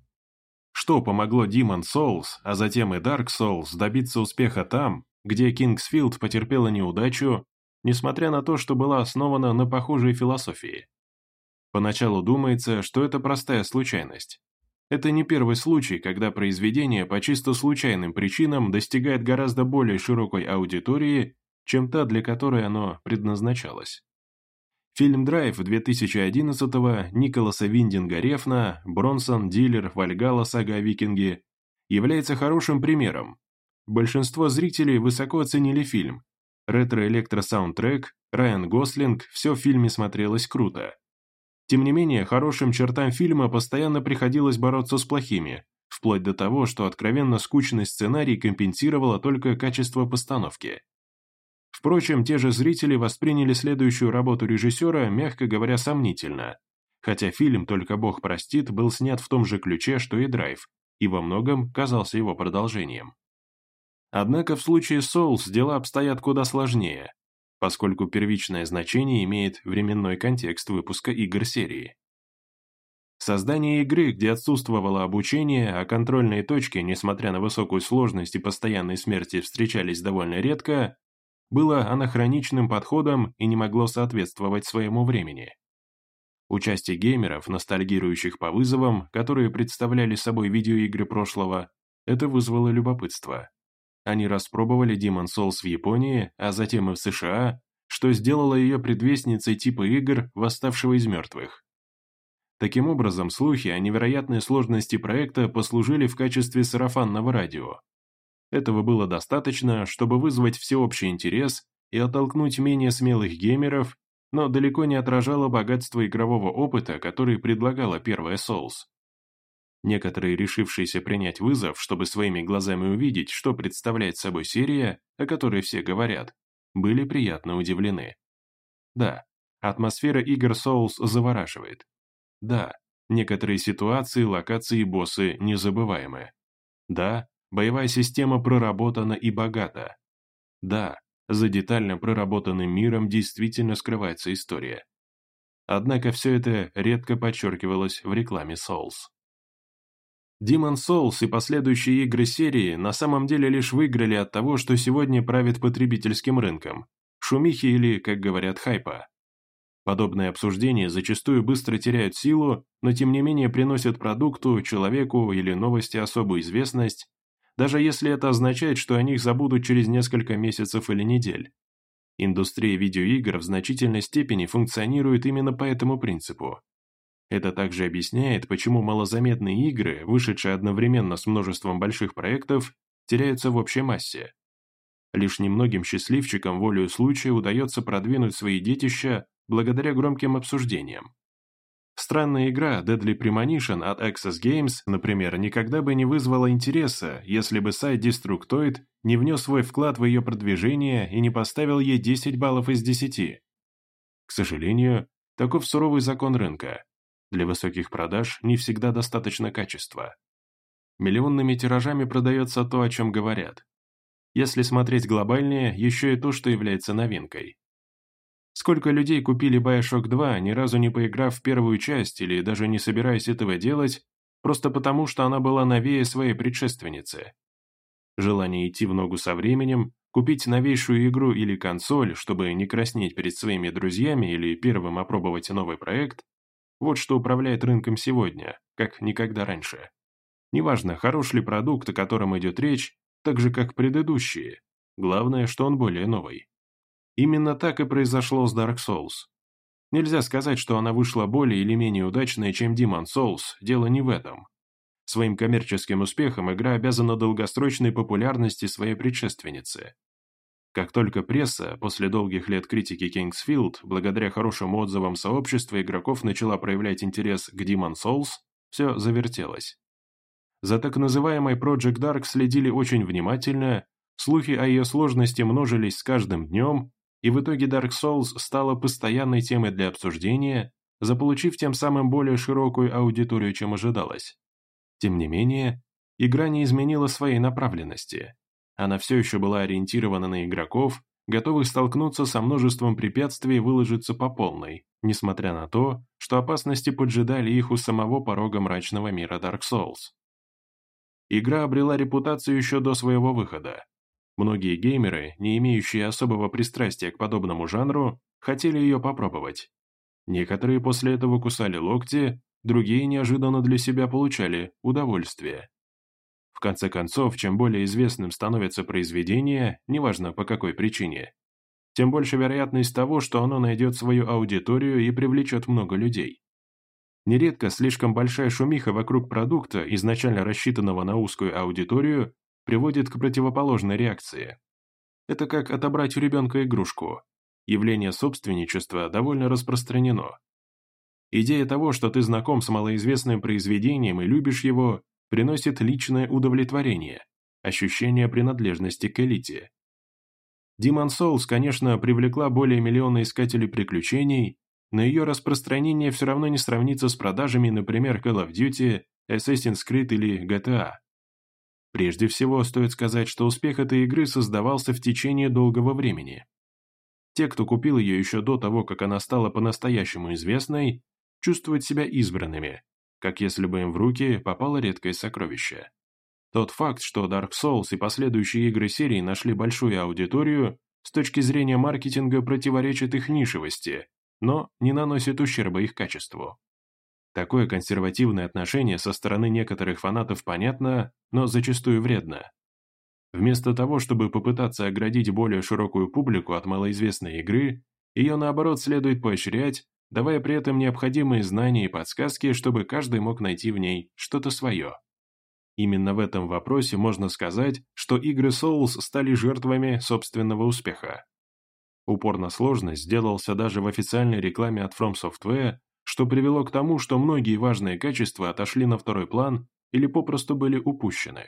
A: Что помогло Demon Souls, а затем и Dark Souls добиться успеха там, где Kingsfield потерпела неудачу, несмотря на то, что была основана на похожей философии? Поначалу думается, что это простая случайность. Это не первый случай, когда произведение по чисто случайным причинам достигает гораздо более широкой аудитории, чем та, для которой оно предназначалось. Фильм «Драйв» 2011-го Николаса Виндинга Рефна, Бронсон, Дилер, Вальгалла, сага о викинге является хорошим примером. Большинство зрителей высоко оценили фильм. Ретро-электро-саундтрек, Райан Гослинг, все в фильме смотрелось круто. Тем не менее, хорошим чертам фильма постоянно приходилось бороться с плохими, вплоть до того, что откровенно скучный сценарий компенсировало только качество постановки. Впрочем, те же зрители восприняли следующую работу режиссера, мягко говоря, сомнительно. Хотя фильм «Только Бог простит» был снят в том же ключе, что и «Драйв», и во многом казался его продолжением. Однако в случае Souls дела обстоят куда сложнее, поскольку первичное значение имеет временной контекст выпуска игр серии. Создание игры, где отсутствовало обучение, а контрольные точки, несмотря на высокую сложность и постоянные смерти, встречались довольно редко, было анахроничным подходом и не могло соответствовать своему времени. Участие геймеров, ностальгирующих по вызовам, которые представляли собой видеоигры прошлого, это вызвало любопытство. Они распробовали Demon Souls в Японии, а затем и в США, что сделало ее предвестницей типа игр, восставшего из мертвых. Таким образом, слухи о невероятной сложности проекта послужили в качестве сарафанного радио. Этого было достаточно, чтобы вызвать всеобщий интерес и оттолкнуть менее смелых геймеров, но далеко не отражало богатство игрового опыта, который предлагала первая Souls. Некоторые, решившиеся принять вызов, чтобы своими глазами увидеть, что представляет собой серия, о которой все говорят, были приятно удивлены. Да, атмосфера игр Souls завораживает. Да, некоторые ситуации, локации и боссы незабываемы. Да, боевая система проработана и богата. Да, за детально проработанным миром действительно скрывается история. Однако все это редко подчеркивалось в рекламе Souls. Demon Souls и последующие игры серии на самом деле лишь выиграли от того, что сегодня правит потребительским рынком, шумихи или, как говорят, хайпа. Подобные обсуждения зачастую быстро теряют силу, но тем не менее приносят продукту, человеку или новости особую известность, даже если это означает, что о них забудут через несколько месяцев или недель. Индустрия видеоигр в значительной степени функционирует именно по этому принципу. Это также объясняет, почему малозаметные игры, вышедшие одновременно с множеством больших проектов, теряются в общей массе. Лишь немногим счастливчикам волею случая удается продвинуть свои детища благодаря громким обсуждениям. Странная игра Deadly Premonition от Access Games, например, никогда бы не вызвала интереса, если бы сайт Destructoid не внес свой вклад в ее продвижение и не поставил ей 10 баллов из 10. К сожалению, таков суровый закон рынка. Для высоких продаж не всегда достаточно качества. Миллионными тиражами продается то, о чем говорят. Если смотреть глобальнее, еще и то, что является новинкой. Сколько людей купили Bioshock 2, ни разу не поиграв в первую часть или даже не собираясь этого делать, просто потому, что она была новее своей предшественницы. Желание идти в ногу со временем, купить новейшую игру или консоль, чтобы не краснеть перед своими друзьями или первым опробовать новый проект, вот что управляет рынком сегодня, как никогда раньше. Неважно, хорош ли продукт, о котором идет речь, так же, как предыдущие. Главное, что он более новый. Именно так и произошло с Dark Souls. Нельзя сказать, что она вышла более или менее удачной, чем Demon Souls, дело не в этом. Своим коммерческим успехом игра обязана долгосрочной популярности своей предшественницы. Как только пресса, после долгих лет критики Kingsfield, благодаря хорошим отзывам сообщества игроков начала проявлять интерес к Demon Souls, все завертелось. За так называемой Project Dark следили очень внимательно, слухи о ее сложности множились с каждым днем, и в итоге Dark Souls стала постоянной темой для обсуждения, заполучив тем самым более широкую аудиторию, чем ожидалось. Тем не менее, игра не изменила своей направленности. Она все еще была ориентирована на игроков, готовых столкнуться со множеством препятствий и выложиться по полной, несмотря на то, что опасности поджидали их у самого порога мрачного мира Dark Souls. Игра обрела репутацию еще до своего выхода, Многие геймеры, не имеющие особого пристрастия к подобному жанру, хотели ее попробовать. Некоторые после этого кусали локти, другие неожиданно для себя получали удовольствие. В конце концов, чем более известным становится произведение, неважно по какой причине, тем больше вероятность того, что оно найдет свою аудиторию и привлечет много людей. Нередко слишком большая шумиха вокруг продукта, изначально рассчитанного на узкую аудиторию, приводит к противоположной реакции. Это как отобрать у ребенка игрушку. Явление собственничества довольно распространено. Идея того, что ты знаком с малоизвестным произведением и любишь его, приносит личное удовлетворение, ощущение принадлежности к элите. Demon Souls, конечно, привлекла более миллиона искателей приключений, но ее распространение все равно не сравнится с продажами, например, Call of Duty, Assassin's Creed или GTA. Прежде всего, стоит сказать, что успех этой игры создавался в течение долгого времени. Те, кто купил ее еще до того, как она стала по-настоящему известной, чувствуют себя избранными, как если бы им в руки попало редкое сокровище. Тот факт, что Dark Souls и последующие игры серии нашли большую аудиторию, с точки зрения маркетинга противоречит их нишевости, но не наносит ущерба их качеству. Такое консервативное отношение со стороны некоторых фанатов понятно, но зачастую вредно. Вместо того, чтобы попытаться оградить более широкую публику от малоизвестной игры, ее наоборот следует поощрять, давая при этом необходимые знания и подсказки, чтобы каждый мог найти в ней что-то свое. Именно в этом вопросе можно сказать, что игры Souls стали жертвами собственного успеха. Упор на сложность сделался даже в официальной рекламе от From Software, что привело к тому, что многие важные качества отошли на второй план или попросту были упущены.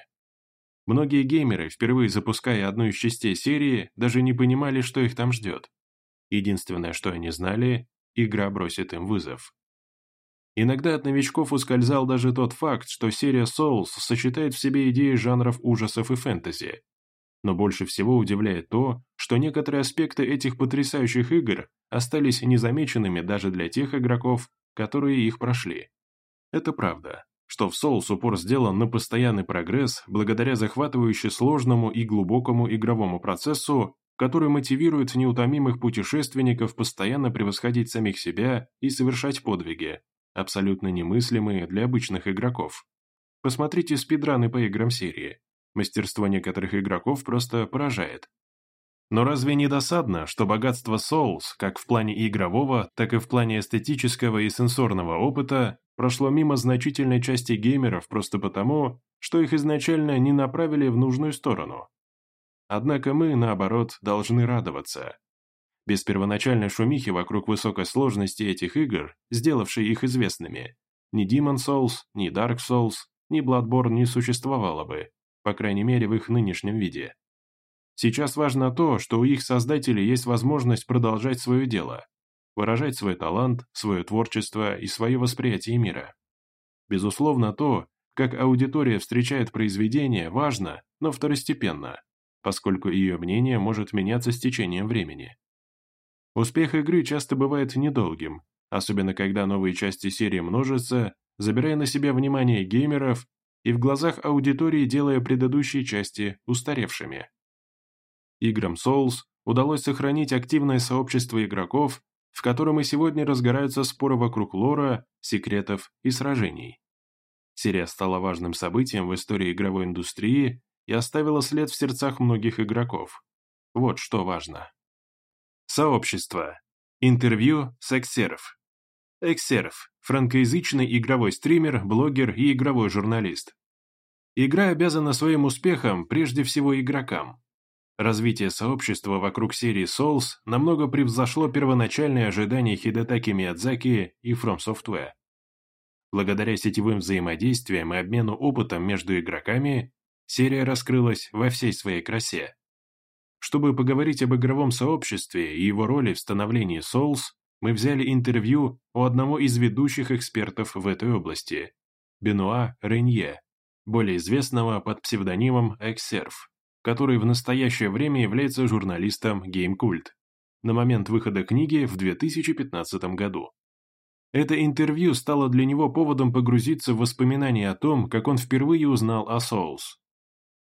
A: Многие геймеры, впервые запуская одну из частей серии, даже не понимали, что их там ждет. Единственное, что они знали, игра бросит им вызов. Иногда от новичков ускользал даже тот факт, что серия Souls сочетает в себе идеи жанров ужасов и фэнтези. Но больше всего удивляет то, что некоторые аспекты этих потрясающих игр остались незамеченными даже для тех игроков, которые их прошли. Это правда, что в Souls упор сделан на постоянный прогресс благодаря захватывающе сложному и глубокому игровому процессу, который мотивирует неутомимых путешественников постоянно превосходить самих себя и совершать подвиги, абсолютно немыслимые для обычных игроков. Посмотрите спидраны по играм серии. Мастерство некоторых игроков просто поражает. Но разве не досадно, что богатство Souls, как в плане игрового, так и в плане эстетического и сенсорного опыта, прошло мимо значительной части геймеров просто потому, что их изначально не направили в нужную сторону? Однако мы, наоборот, должны радоваться. Без первоначальной шумихи вокруг высокой сложности этих игр, сделавшей их известными, ни Demon Souls, ни Dark Souls, ни Bloodborne не существовало бы, по крайней мере в их нынешнем виде. Сейчас важно то, что у их создателей есть возможность продолжать свое дело, выражать свой талант, свое творчество и свое восприятие мира. Безусловно, то, как аудитория встречает произведение, важно, но второстепенно, поскольку ее мнение может меняться с течением времени. Успех игры часто бывает недолгим, особенно когда новые части серии множатся, забирая на себя внимание геймеров и в глазах аудитории делая предыдущие части устаревшими. Играм Souls удалось сохранить активное сообщество игроков, в котором и сегодня разгораются споры вокруг лора, секретов и сражений. Серия стала важным событием в истории игровой индустрии и оставила след в сердцах многих игроков. Вот что важно. Сообщество. Интервью с Эксерф. Франкоязычный игровой стример, блогер и игровой журналист. Игра обязана своим успехом прежде всего игрокам. Развитие сообщества вокруг серии Souls намного превзошло первоначальные ожидания Хидетаки Миядзаки и From Software. Благодаря сетевым взаимодействиям и обмену опытом между игроками, серия раскрылась во всей своей красе. Чтобы поговорить об игровом сообществе и его роли в становлении Souls, мы взяли интервью у одного из ведущих экспертов в этой области – Бенуа Ренье, более известного под псевдонимом Эксерф который в настоящее время является журналистом GameCult, на момент выхода книги в 2015 году. Это интервью стало для него поводом погрузиться в воспоминания о том, как он впервые узнал о Souls.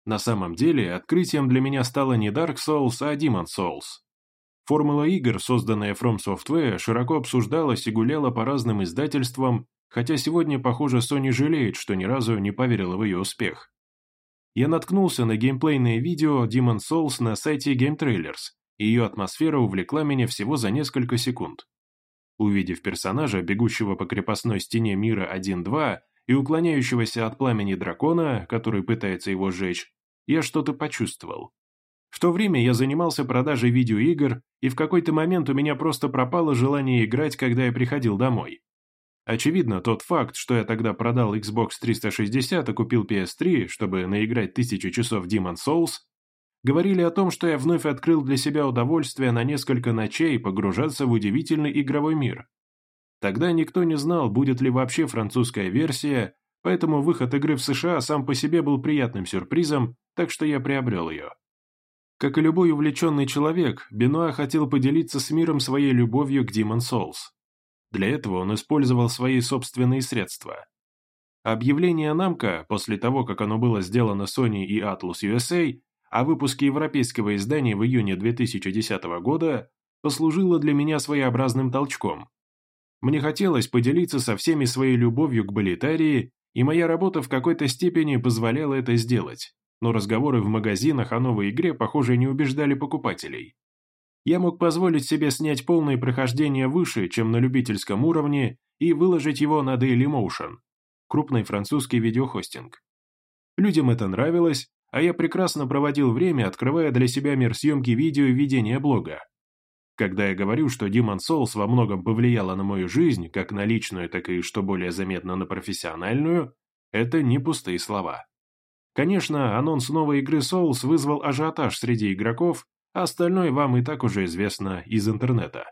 A: На самом деле, открытием для меня стало не Dark Souls, а Demon Souls. Формула игр, созданная From Software, широко обсуждалась и гуляла по разным издательствам, хотя сегодня, похоже, Sony жалеет, что ни разу не поверила в ее успех я наткнулся на геймплейное видео Demon Souls на сайте Game Trailers, и ее атмосфера увлекла меня всего за несколько секунд. Увидев персонажа, бегущего по крепостной стене мира 1-2 и уклоняющегося от пламени дракона, который пытается его сжечь, я что-то почувствовал. В то время я занимался продажей видеоигр, и в какой-то момент у меня просто пропало желание играть, когда я приходил домой. Очевидно, тот факт, что я тогда продал Xbox 360 и купил PS3, чтобы наиграть тысячи часов Demon Souls, говорили о том, что я вновь открыл для себя удовольствие на несколько ночей погружаться в удивительный игровой мир. Тогда никто не знал, будет ли вообще французская версия, поэтому выход игры в США сам по себе был приятным сюрпризом, так что я приобрел ее. Как и любой увлеченный человек, Бенуа хотел поделиться с миром своей любовью к Demon Souls. Для этого он использовал свои собственные средства. Объявление Намка, после того, как оно было сделано Sony и Atlus USA, о выпуске европейского издания в июне 2010 года послужило для меня своеобразным толчком. Мне хотелось поделиться со всеми своей любовью к Болитарии, и моя работа в какой-то степени позволяла это сделать, но разговоры в магазинах о новой игре, похоже, не убеждали покупателей. Я мог позволить себе снять полное прохождение выше, чем на любительском уровне, и выложить его на Dailymotion, крупный французский видеохостинг. Людям это нравилось, а я прекрасно проводил время, открывая для себя мир съемки видео и ведения блога. Когда я говорю, что Demon Souls во многом повлияла на мою жизнь, как на личную, так и, что более заметно, на профессиональную, это не пустые слова. Конечно, анонс новой игры Souls вызвал ажиотаж среди игроков, а остальное вам и так уже известно из интернета.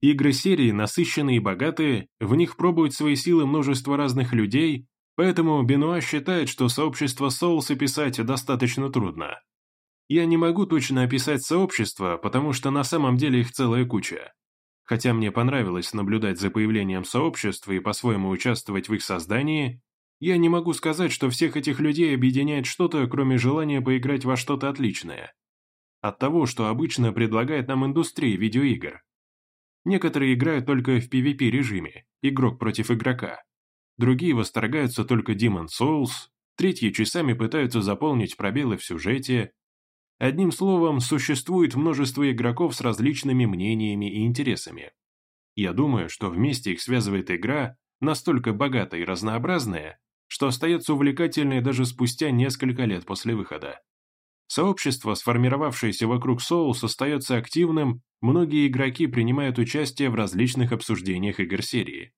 A: Игры серии насыщенные и богатые, в них пробуют свои силы множество разных людей, поэтому Бенуа считает, что сообщество Souls описать достаточно трудно. Я не могу точно описать сообщество, потому что на самом деле их целая куча. Хотя мне понравилось наблюдать за появлением сообщества и по-своему участвовать в их создании, я не могу сказать, что всех этих людей объединяет что-то, кроме желания поиграть во что-то отличное. От того, что обычно предлагает нам индустрия видеоигр. Некоторые играют только в PvP-режиме, игрок против игрока. Другие восторгаются только Demon Souls, третьи часами пытаются заполнить пробелы в сюжете, Одним словом, существует множество игроков с различными мнениями и интересами. Я думаю, что вместе их связывает игра, настолько богатая и разнообразная, что остается увлекательной даже спустя несколько лет после выхода. Сообщество, сформировавшееся вокруг Souls, остается активным, многие игроки принимают участие в различных обсуждениях игр серии.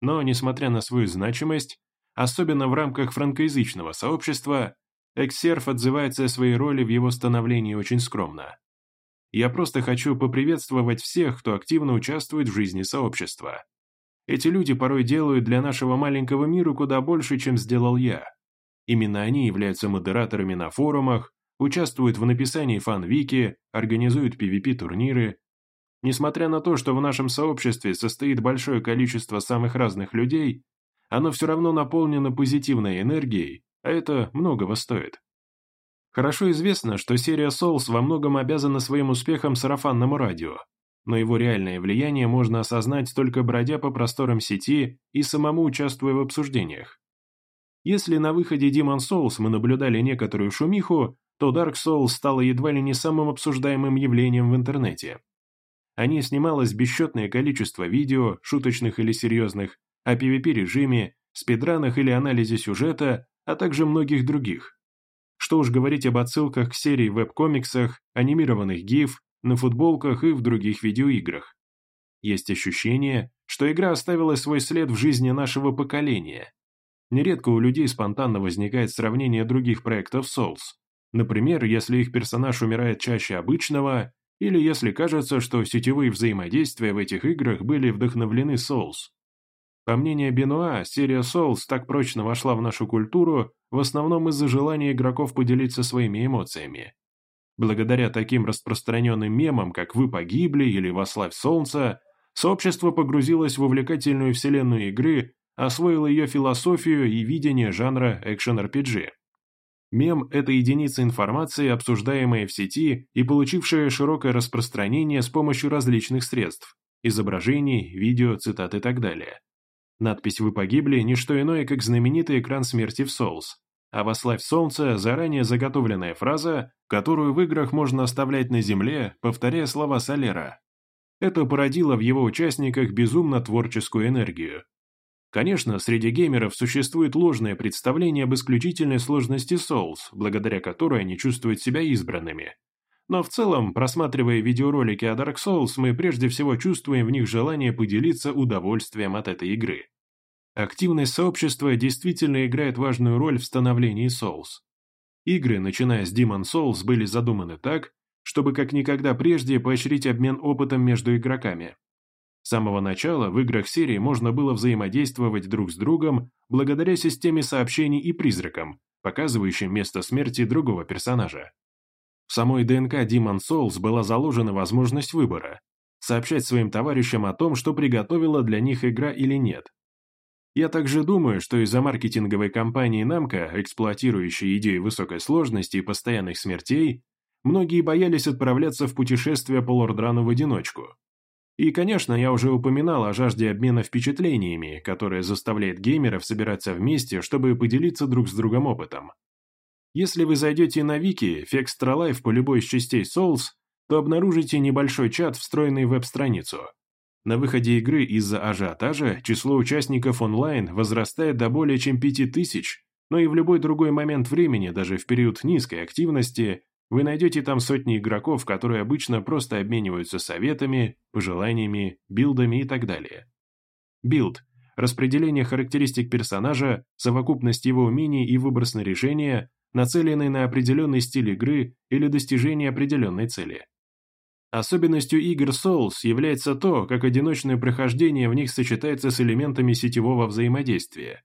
A: Но, несмотря на свою значимость, особенно в рамках франкоязычного сообщества, Эксерф отзывается о своей роли в его становлении очень скромно. Я просто хочу поприветствовать всех, кто активно участвует в жизни сообщества. Эти люди порой делают для нашего маленького мира куда больше, чем сделал я. Именно они являются модераторами на форумах, участвуют в написании фан-вики, организуют PvP-турниры. Несмотря на то, что в нашем сообществе состоит большое количество самых разных людей, оно все равно наполнено позитивной энергией, а это многого стоит. Хорошо известно, что серия Souls во многом обязана своим успехом сарафанному радио, но его реальное влияние можно осознать только бродя по просторам сети и самому участвуя в обсуждениях. Если на выходе Demon Souls мы наблюдали некоторую шумиху, то Dark Souls стала едва ли не самым обсуждаемым явлением в интернете. О ней снималось бесчетное количество видео, шуточных или серьезных, о PvP-режиме, спидранах или анализе сюжета, а также многих других. Что уж говорить об отсылках к серии веб-комиксах, анимированных GIF, на футболках и в других видеоиграх. Есть ощущение, что игра оставила свой след в жизни нашего поколения. Нередко у людей спонтанно возникает сравнение других проектов Souls. Например, если их персонаж умирает чаще обычного, или если кажется, что сетевые взаимодействия в этих играх были вдохновлены Souls. По мнению Бенуа, серия Souls так прочно вошла в нашу культуру в основном из-за желания игроков поделиться своими эмоциями. Благодаря таким распространенным мемам, как «Вы погибли» или «Вославь солнце», сообщество погрузилось в увлекательную вселенную игры, освоило ее философию и видение жанра экшен-RPG. Мем – это единица информации, обсуждаемая в сети и получившая широкое распространение с помощью различных средств – изображений, видео, цитат и так далее. Надпись «Вы погибли» – не что иное, как знаменитый экран смерти в Souls. А «Вославь солнце» – заранее заготовленная фраза, которую в играх можно оставлять на земле, повторяя слова Солера. Это породило в его участниках безумно творческую энергию. Конечно, среди геймеров существует ложное представление об исключительной сложности Souls, благодаря которой они чувствуют себя избранными. Но в целом, просматривая видеоролики о Dark Souls, мы прежде всего чувствуем в них желание поделиться удовольствием от этой игры. Активность сообщества действительно играет важную роль в становлении Souls. Игры, начиная с Demon Souls, были задуманы так, чтобы как никогда прежде поощрить обмен опытом между игроками. С самого начала в играх серии можно было взаимодействовать друг с другом благодаря системе сообщений и призракам, показывающим место смерти другого персонажа. В самой ДНК Demon Souls была заложена возможность выбора – сообщать своим товарищам о том, что приготовила для них игра или нет. Я также думаю, что из-за маркетинговой кампании Намка, эксплуатирующей идею высокой сложности и постоянных смертей, многие боялись отправляться в путешествие по Лордрану в одиночку. И, конечно, я уже упоминал о жажде обмена впечатлениями, которая заставляет геймеров собираться вместе, чтобы поделиться друг с другом опытом. Если вы зайдете на вики Fextra Life по любой из частей Souls, то обнаружите небольшой чат, встроенный в веб-страницу. На выходе игры из-за ажиотажа число участников онлайн возрастает до более чем 5000, но и в любой другой момент времени, даже в период низкой активности, вы найдете там сотни игроков, которые обычно просто обмениваются советами, пожеланиями, билдами и так далее. Билд – распределение характеристик персонажа, совокупность его умений и выбор снаряжения, нацеленный на определенный стиль игры или достижение определенной цели. Особенностью игр Souls является то, как одиночное прохождение в них сочетается с элементами сетевого взаимодействия.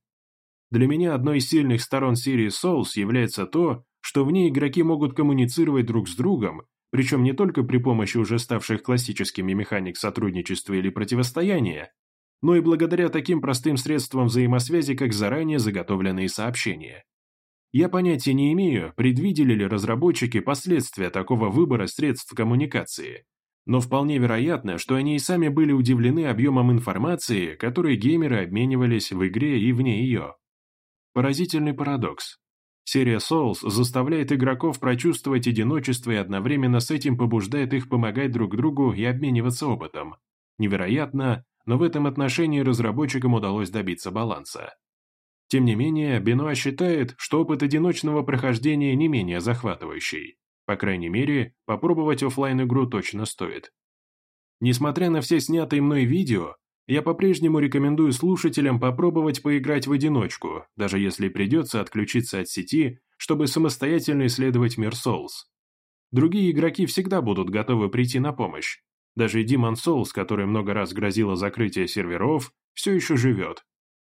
A: Для меня одной из сильных сторон серии Souls является то, что в ней игроки могут коммуницировать друг с другом, причем не только при помощи уже ставших классическими механик сотрудничества или противостояния, но и благодаря таким простым средствам взаимосвязи, как заранее заготовленные сообщения. Я понятия не имею, предвидели ли разработчики последствия такого выбора средств коммуникации, но вполне вероятно, что они и сами были удивлены объемом информации, которой геймеры обменивались в игре и вне ее. Поразительный парадокс. Серия Souls заставляет игроков прочувствовать одиночество и одновременно с этим побуждает их помогать друг другу и обмениваться опытом. Невероятно, но в этом отношении разработчикам удалось добиться баланса. Тем не менее, Бенуа считает, что опыт одиночного прохождения не менее захватывающий. По крайней мере, попробовать офлайн игру точно стоит. Несмотря на все снятые мной видео, я по-прежнему рекомендую слушателям попробовать поиграть в одиночку, даже если придется отключиться от сети, чтобы самостоятельно исследовать мир Souls. Другие игроки всегда будут готовы прийти на помощь. Даже Demon Souls, который много раз грозило закрытие серверов, все еще живет.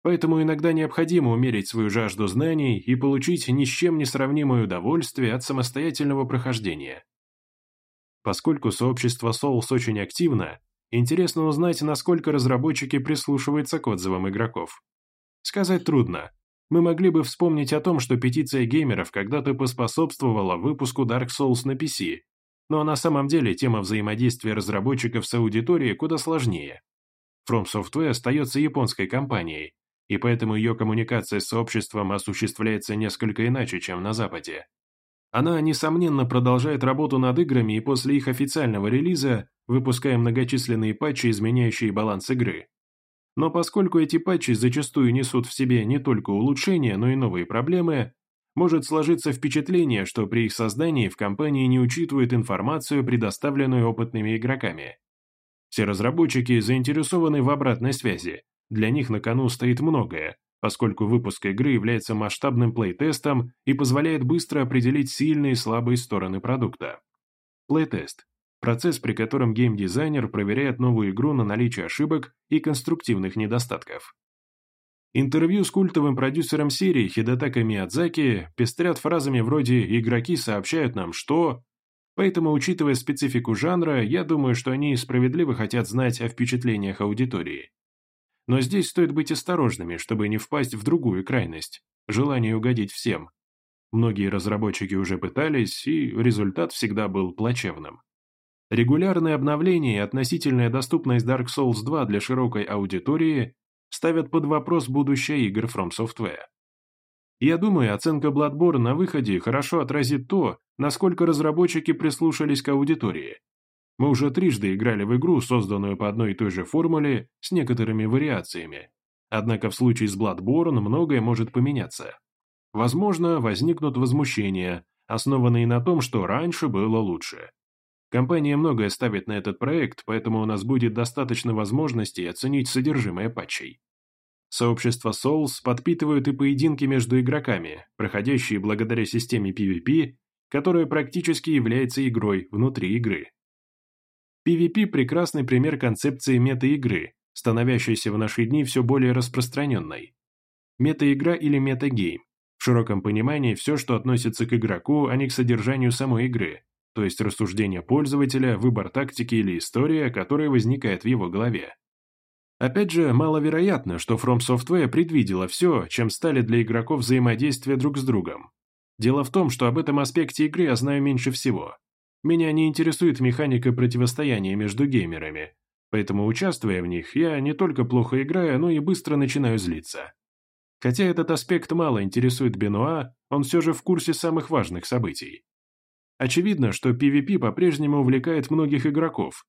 A: Поэтому иногда необходимо умерить свою жажду знаний и получить ни с чем не сравнимое удовольствие от самостоятельного прохождения. Поскольку сообщество Souls очень активно, Интересно узнать, насколько разработчики прислушиваются к отзывам игроков. Сказать трудно. Мы могли бы вспомнить о том, что петиция геймеров когда-то поспособствовала выпуску Dark Souls на PC, но на самом деле тема взаимодействия разработчиков с аудиторией куда сложнее. From Software остается японской компанией, и поэтому ее коммуникация с сообществом осуществляется несколько иначе, чем на Западе. Она, несомненно, продолжает работу над играми и после их официального релиза выпуская многочисленные патчи, изменяющие баланс игры. Но поскольку эти патчи зачастую несут в себе не только улучшения, но и новые проблемы, может сложиться впечатление, что при их создании в компании не учитывают информацию, предоставленную опытными игроками. Все разработчики заинтересованы в обратной связи, для них на кону стоит многое, поскольку выпуск игры является масштабным плейтестом и позволяет быстро определить сильные и слабые стороны продукта. Плейтест – процесс, при котором геймдизайнер проверяет новую игру на наличие ошибок и конструктивных недостатков. Интервью с культовым продюсером серии Хидетака Миядзаки пестрят фразами вроде «игроки сообщают нам, что…», поэтому, учитывая специфику жанра, я думаю, что они справедливо хотят знать о впечатлениях аудитории. Но здесь стоит быть осторожными, чтобы не впасть в другую крайность – желание угодить всем. Многие разработчики уже пытались, и результат всегда был плачевным. Регулярные обновления и относительная доступность Dark Souls 2 для широкой аудитории ставят под вопрос будущее игр From Software. Я думаю, оценка Bloodborne на выходе хорошо отразит то, насколько разработчики прислушались к аудитории. Мы уже трижды играли в игру, созданную по одной и той же формуле, с некоторыми вариациями. Однако в случае с Bloodborne многое может поменяться. Возможно, возникнут возмущения, основанные на том, что раньше было лучше. Компания многое ставит на этот проект, поэтому у нас будет достаточно возможностей оценить содержимое патчей. Сообщество Souls подпитывают и поединки между игроками, проходящие благодаря системе PvP, которая практически является игрой внутри игры. PvP – прекрасный пример концепции мета-игры, становящейся в наши дни все более распространенной. Мета-игра или meta-game – в широком понимании все, что относится к игроку, а не к содержанию самой игры, то есть рассуждение пользователя, выбор тактики или история, которая возникает в его голове. Опять же, маловероятно, что From Software предвидела все, чем стали для игроков взаимодействия друг с другом. Дело в том, что об этом аспекте игры я знаю меньше всего. Меня не интересует механика противостояния между геймерами, поэтому, участвуя в них, я не только плохо играю, но и быстро начинаю злиться. Хотя этот аспект мало интересует Бенуа, он все же в курсе самых важных событий. Очевидно, что PvP по-прежнему увлекает многих игроков,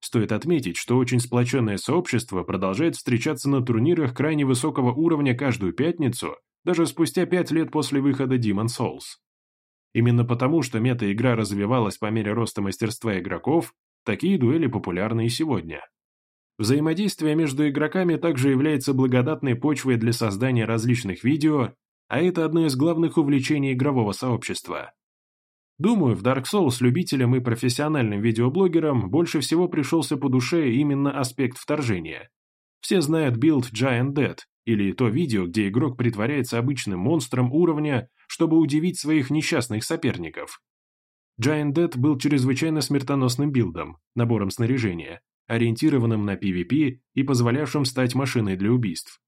A: Стоит отметить, что очень сплоченное сообщество продолжает встречаться на турнирах крайне высокого уровня каждую пятницу, даже спустя пять лет после выхода Demon Souls. Именно потому, что мета-игра развивалась по мере роста мастерства игроков, такие дуэли популярны и сегодня. Взаимодействие между игроками также является благодатной почвой для создания различных видео, а это одно из главных увлечений игрового сообщества. Думаю, в Dark Souls любителям и профессиональным видеоблогерам больше всего пришелся по душе именно аспект вторжения. Все знают билд Giant Dad, или то видео, где игрок притворяется обычным монстром уровня, чтобы удивить своих несчастных соперников. Giant Dead был чрезвычайно смертоносным билдом, набором снаряжения, ориентированным на PvP и позволявшим стать машиной для убийств.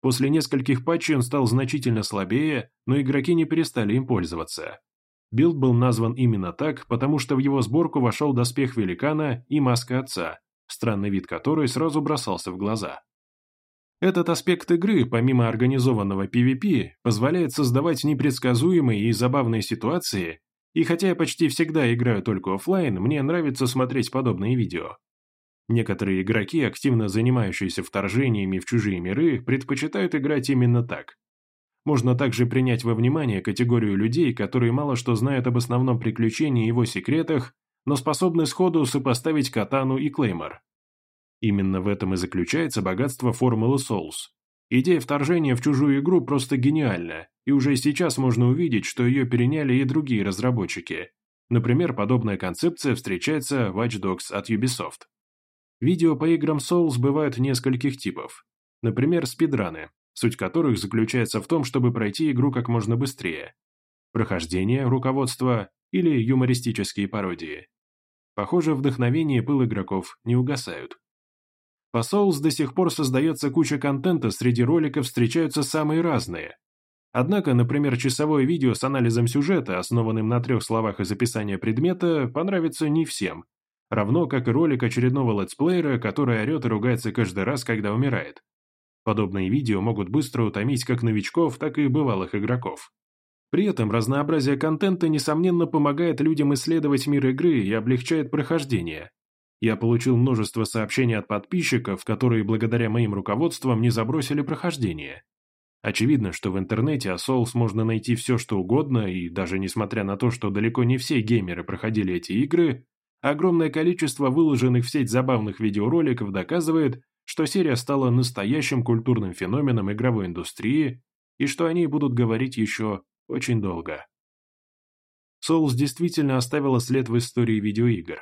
A: После нескольких патчей он стал значительно слабее, но игроки не перестали им пользоваться. Билд был назван именно так, потому что в его сборку вошел доспех великана и маска отца, странный вид которой сразу бросался в глаза. Этот аспект игры, помимо организованного PvP, позволяет создавать непредсказуемые и забавные ситуации, и хотя я почти всегда играю только офлайн, мне нравится смотреть подобные видео. Некоторые игроки, активно занимающиеся вторжениями в чужие миры, предпочитают играть именно так. Можно также принять во внимание категорию людей, которые мало что знают об основном приключении и его секретах, но способны сходу сопоставить катану и клеймор. Именно в этом и заключается богатство формулы Souls. Идея вторжения в чужую игру просто гениальна, и уже сейчас можно увидеть, что ее переняли и другие разработчики. Например, подобная концепция встречается в Watch Dogs от Ubisoft. Видео по играм Souls бывают нескольких типов. Например, спидраны, суть которых заключается в том, чтобы пройти игру как можно быстрее. Прохождение, руководство или юмористические пародии. Похоже, вдохновение и пыл игроков не угасают. По Souls до сих пор создается куча контента, среди роликов встречаются самые разные. Однако, например, часовое видео с анализом сюжета, основанным на трех словах из описания предмета, понравится не всем, равно как и ролик очередного летсплеера, который орет и ругается каждый раз, когда умирает. Подобные видео могут быстро утомить как новичков, так и бывалых игроков. При этом разнообразие контента, несомненно, помогает людям исследовать мир игры и облегчает прохождение. Я получил множество сообщений от подписчиков, которые благодаря моим руководствам не забросили прохождение. Очевидно, что в интернете о Souls можно найти все, что угодно, и даже несмотря на то, что далеко не все геймеры проходили эти игры, огромное количество выложенных в сеть забавных видеороликов доказывает, что серия стала настоящим культурным феноменом игровой индустрии и что о ней будут говорить еще очень долго. Souls действительно оставила след в истории видеоигр.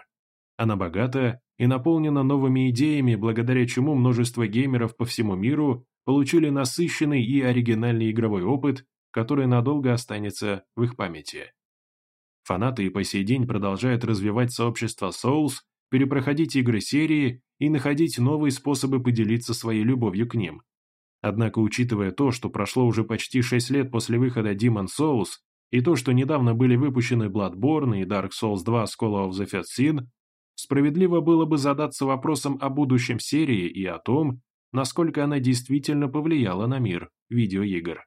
A: Она богата и наполнена новыми идеями, благодаря чему множество геймеров по всему миру получили насыщенный и оригинальный игровой опыт, который надолго останется в их памяти. Фанаты и по сей день продолжают развивать сообщество Souls, перепроходить игры серии и находить новые способы поделиться своей любовью к ним. Однако, учитывая то, что прошло уже почти 6 лет после выхода Demon Souls, и то, что недавно были выпущены Bloodborne и Dark Souls 2 School of the First Sin, справедливо было бы задаться вопросом о будущем серии и о том, насколько она действительно повлияла на мир видеоигр.